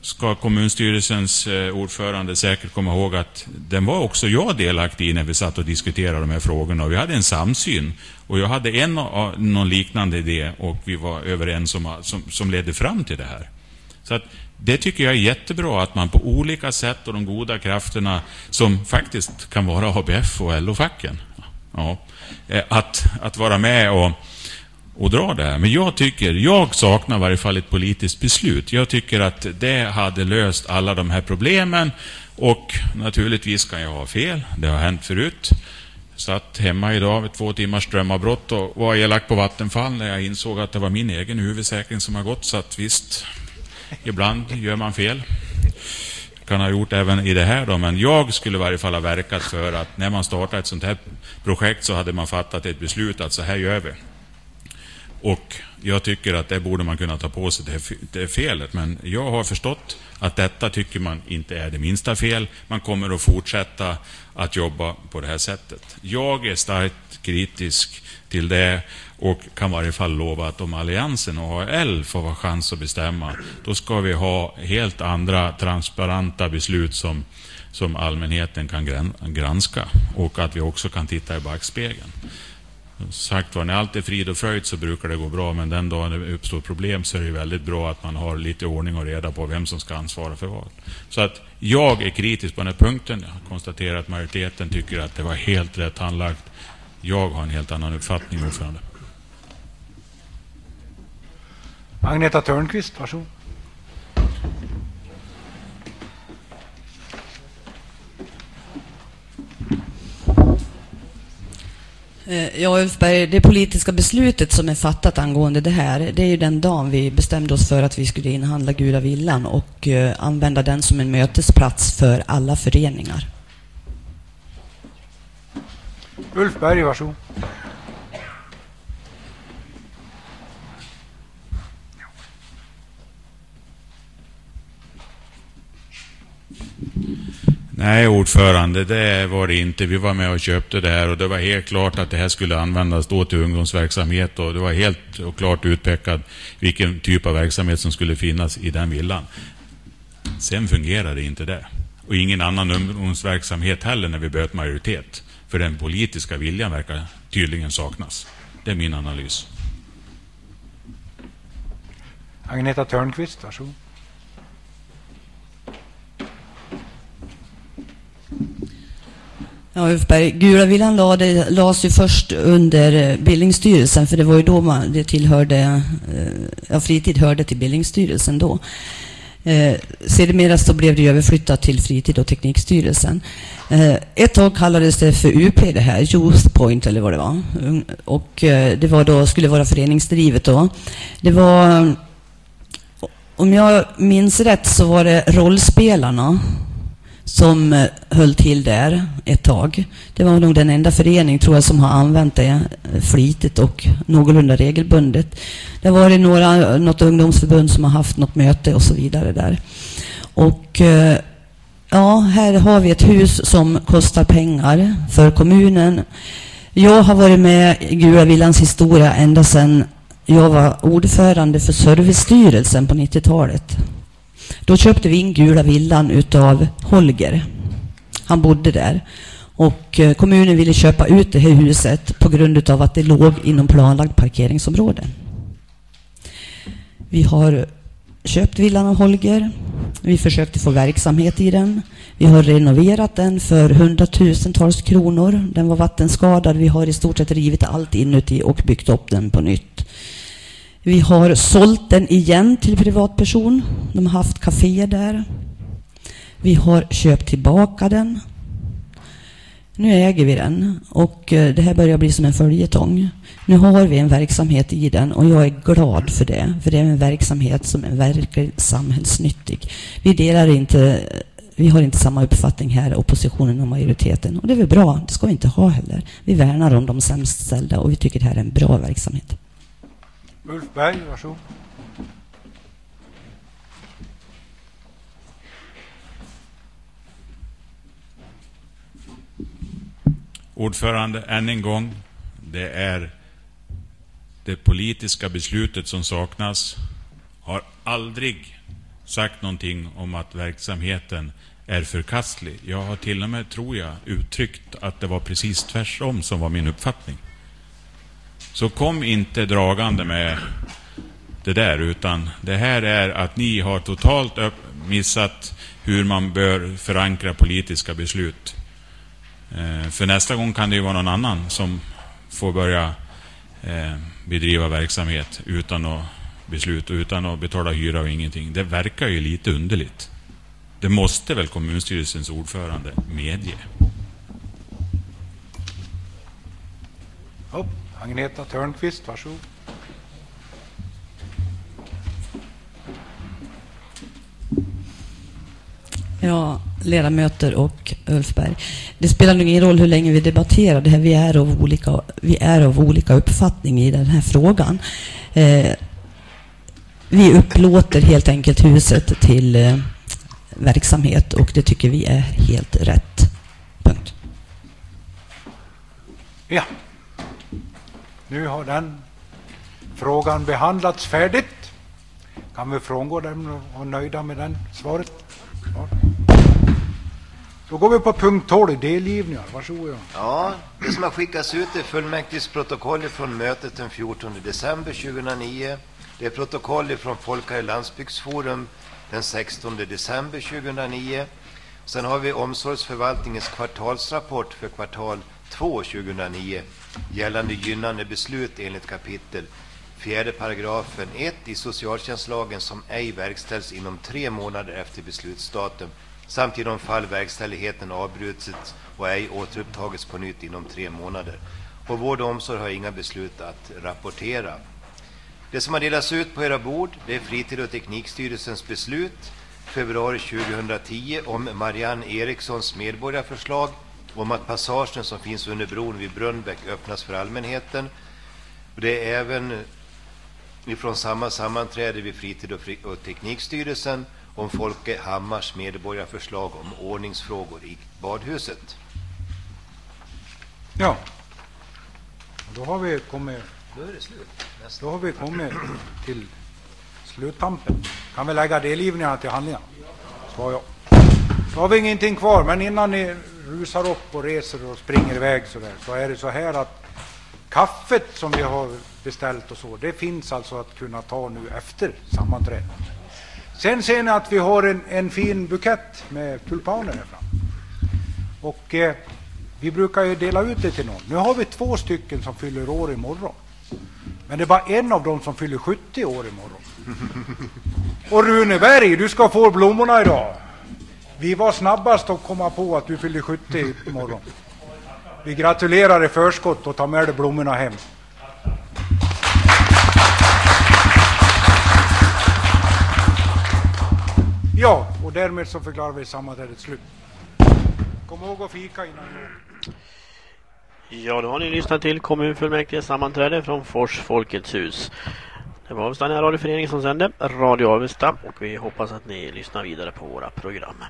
ska kommunstyrelsens eh, ordförande säkert komma ihåg att den var också jag delaktig i när vi satt och diskuterade de här frågorna. Vi hade en samsyn. Och jag hade en, någon liknande idé och vi var överens om, som, som ledde fram till det här. Så att det tycker jag är jättebra att man på olika sätt och de goda krafterna som faktiskt kan vara ABF och LO-facken. Ja, eh, att, att vara med och och dra det här. Men jag tycker, jag saknar i varje fall ett politiskt beslut. Jag tycker att det hade löst alla de här problemen. Och naturligtvis kan jag ha fel. Det har hänt förut. Satt hemma idag med två timmars strömavbrott och var elak på Vattenfall när jag insåg att det var min egen huvudsäkring som har gått. Så att visst, ibland gör man fel. Kan ha gjort även i det här då, men jag skulle i varje fall ha verkat för att när man startar ett sånt här projekt så hade man fattat ett beslut att så här gör vi. Och jag tycker att det borde man kunna ta på sig det, det felet. Men jag har förstått att detta tycker man inte är det minsta fel. Man kommer att fortsätta att jobba på det här sättet. Jag är starkt kritisk till det och kan i varje fall lova att om Alliansen och AL får vara chans att bestämma, då ska vi ha helt andra transparenta beslut som, som allmänheten kan granska och att vi också kan titta i backspegeln sagt var, när allt är frid och fröjd så brukar det gå bra, men den dagen det uppstår problem så är det väldigt bra att man har lite ordning och reda på vem som ska ansvara för vad. Så att jag är kritisk på den här punkten. Jag konstaterar att majoriteten tycker att det var helt rätt handlagt. Jag har en helt annan uppfattning, ordförande. Agneta Törnqvist, varsågod. Eh, ja, Ulfberg, det politiska beslutet som är fattat angående det här, det är ju den dagen vi bestämde oss för att vi skulle inhandla Gula Villan och uh, använda den som en mötesplats för alla föreningar. Ulf Berg, varsågod. Nej, ordförande, det var det inte. Vi var med och köpte det här och det var helt klart att det här skulle användas då till ungdomsverksamhet och det var helt och klart utpekat vilken typ av verksamhet som skulle finnas i den villan. Sen fungerade inte det. Och ingen annan ungdomsverksamhet heller när vi böt majoritet. För den politiska viljan verkar tydligen saknas. Det är min analys. Agneta Törnqvist, varsågod. Ja, Ulfberg, Gula villan lades ju först under eh, Bildningsstyrelsen, för det var ju då man, det tillhörde, eh, ja, fritid hörde till Bildningsstyrelsen då. Eh, sedermera så blev det överflyttat till Fritid och teknikstyrelsen. Eh, ett tag kallades det för UP det här, Youth Point eller vad det var. Mm, och eh, det var då, skulle vara föreningsdrivet då. Det var, om jag minns rätt så var det rollspelarna som eh, höll till där ett tag. Det var nog den enda förening, tror jag, som har använt det eh, flitigt och någorlunda regelbundet. Det var det några, något ungdomsförbund som har haft något möte och så vidare där. Och eh, ja, här har vi ett hus som kostar pengar för kommunen. Jag har varit med i Gula Villans historia ända sedan jag var ordförande för Servicestyrelsen på 90-talet. Då köpte vi in Gula Villan utav Holger. Han bodde där. Och eh, kommunen ville köpa ut det här huset på grund av att det låg inom planlagt parkeringsområde. Vi har köpt villan av Holger. Vi försökte få verksamhet i den. Vi har renoverat den för hundratusentals kronor. Den var vattenskadad. Vi har i stort sett rivit allt inuti och byggt upp den på nytt. Vi har sålt den igen till privatperson. De har haft kaféer där. Vi har köpt tillbaka den. Nu äger vi den och eh, det här börjar bli som en följetong. Nu har vi en verksamhet i den och jag är glad för det. För det är en verksamhet som är verkligen samhällsnyttig. Vi delar inte, vi har inte samma uppfattning här, oppositionen och majoriteten. Och det är väl bra, det ska vi inte ha heller. Vi värnar om de sämst ställda och vi tycker det här är en bra verksamhet. Ulf Berg, varsågod. Ordförande, än en gång. Det är det politiska beslutet som saknas. Har aldrig sagt någonting om att verksamheten är förkastlig. Jag har till och med, tror jag, uttryckt att det var precis tvärtom som var min uppfattning. Så kom inte dragande med det där, utan det här är att ni har totalt missat hur man bör förankra politiska beslut. Eh, för nästa gång kan det ju vara någon annan som får börja eh, bedriva verksamhet utan att beslut och utan att betala hyra och ingenting. Det verkar ju lite underligt. Det måste väl kommunstyrelsens ordförande medge? Hopp. Agneta Törnqvist, varsågod. Ja, ledamöter och Ulf Berg. Det spelar nog ingen roll hur länge vi debatterar det här. Vi är av olika, vi är av olika uppfattning i den här frågan. Eh, vi upplåter helt enkelt huset till eh, verksamhet och det tycker vi är helt rätt. Punkt. Ja. Nu har den frågan behandlats färdigt. Kan vi frångå den och vara nöjda med den svaret? Ja. Då går vi på punkt 12, delgivningar. Varsågod. Ja, det som har skickats ut är fullmäktigesprotokollet från mötet den 14 december 2009. Det är protokoll från Folkare landsbygdsforum den 16 december 2009. Sen har vi omsorgsförvaltningens kvartalsrapport för kvartal 2 2009 gällande gynnande beslut enligt kapitel 4 paragrafen 1 i socialtjänstlagen som ej verkställs inom tre månader efter beslutsdatum samt i de fall verkställigheten avbrutits och ej återupptagits på nytt inom tre månader. Och vård och omsorg har inga beslut att rapportera. Det som har delats ut på era bord det är Fritid och teknikstyrelsens beslut februari 2010 om Marianne Erikssons medborgarförslag om att passagen som finns under bron vid Brunnbäck öppnas för allmänheten. Det är även ifrån samma sammanträde vid Fritid och teknikstyrelsen om Folke Hammars medborgarförslag om ordningsfrågor i badhuset. Ja, då har vi kommit, Då är det slut. Nästa. då har vi kommit till sluttampen. Kan vi lägga delgivningarna till handlingarna? Svar ja. Då har vi ingenting kvar, men innan ni rusar upp och reser och springer iväg så där, så är det så här att kaffet som vi har beställt och så, det finns alltså att kunna ta nu efter sammanträdet. Sen ser ni att vi har en, en fin bukett med tulpaner här fram. Och eh, vi brukar ju dela ut det till någon. Nu har vi två stycken som fyller år imorgon. Men det är bara en av dem som fyller 70 år imorgon. Och Runeberg, du ska få blommorna idag. Vi var snabbast att komma på att du fyller 70 imorgon. Vi gratulerar i förskott och tar med dig blommorna hem. Ja, och därmed så förklarar vi sammanträdet slut. Kom ihåg att fika innan jul. Ja, då har ni lyssnat till kommunfullmäktiges sammanträde från Fors Folkets hus. Det var Avesta radioförening som sände, Radio Avesta, och vi hoppas att ni lyssnar vidare på våra program.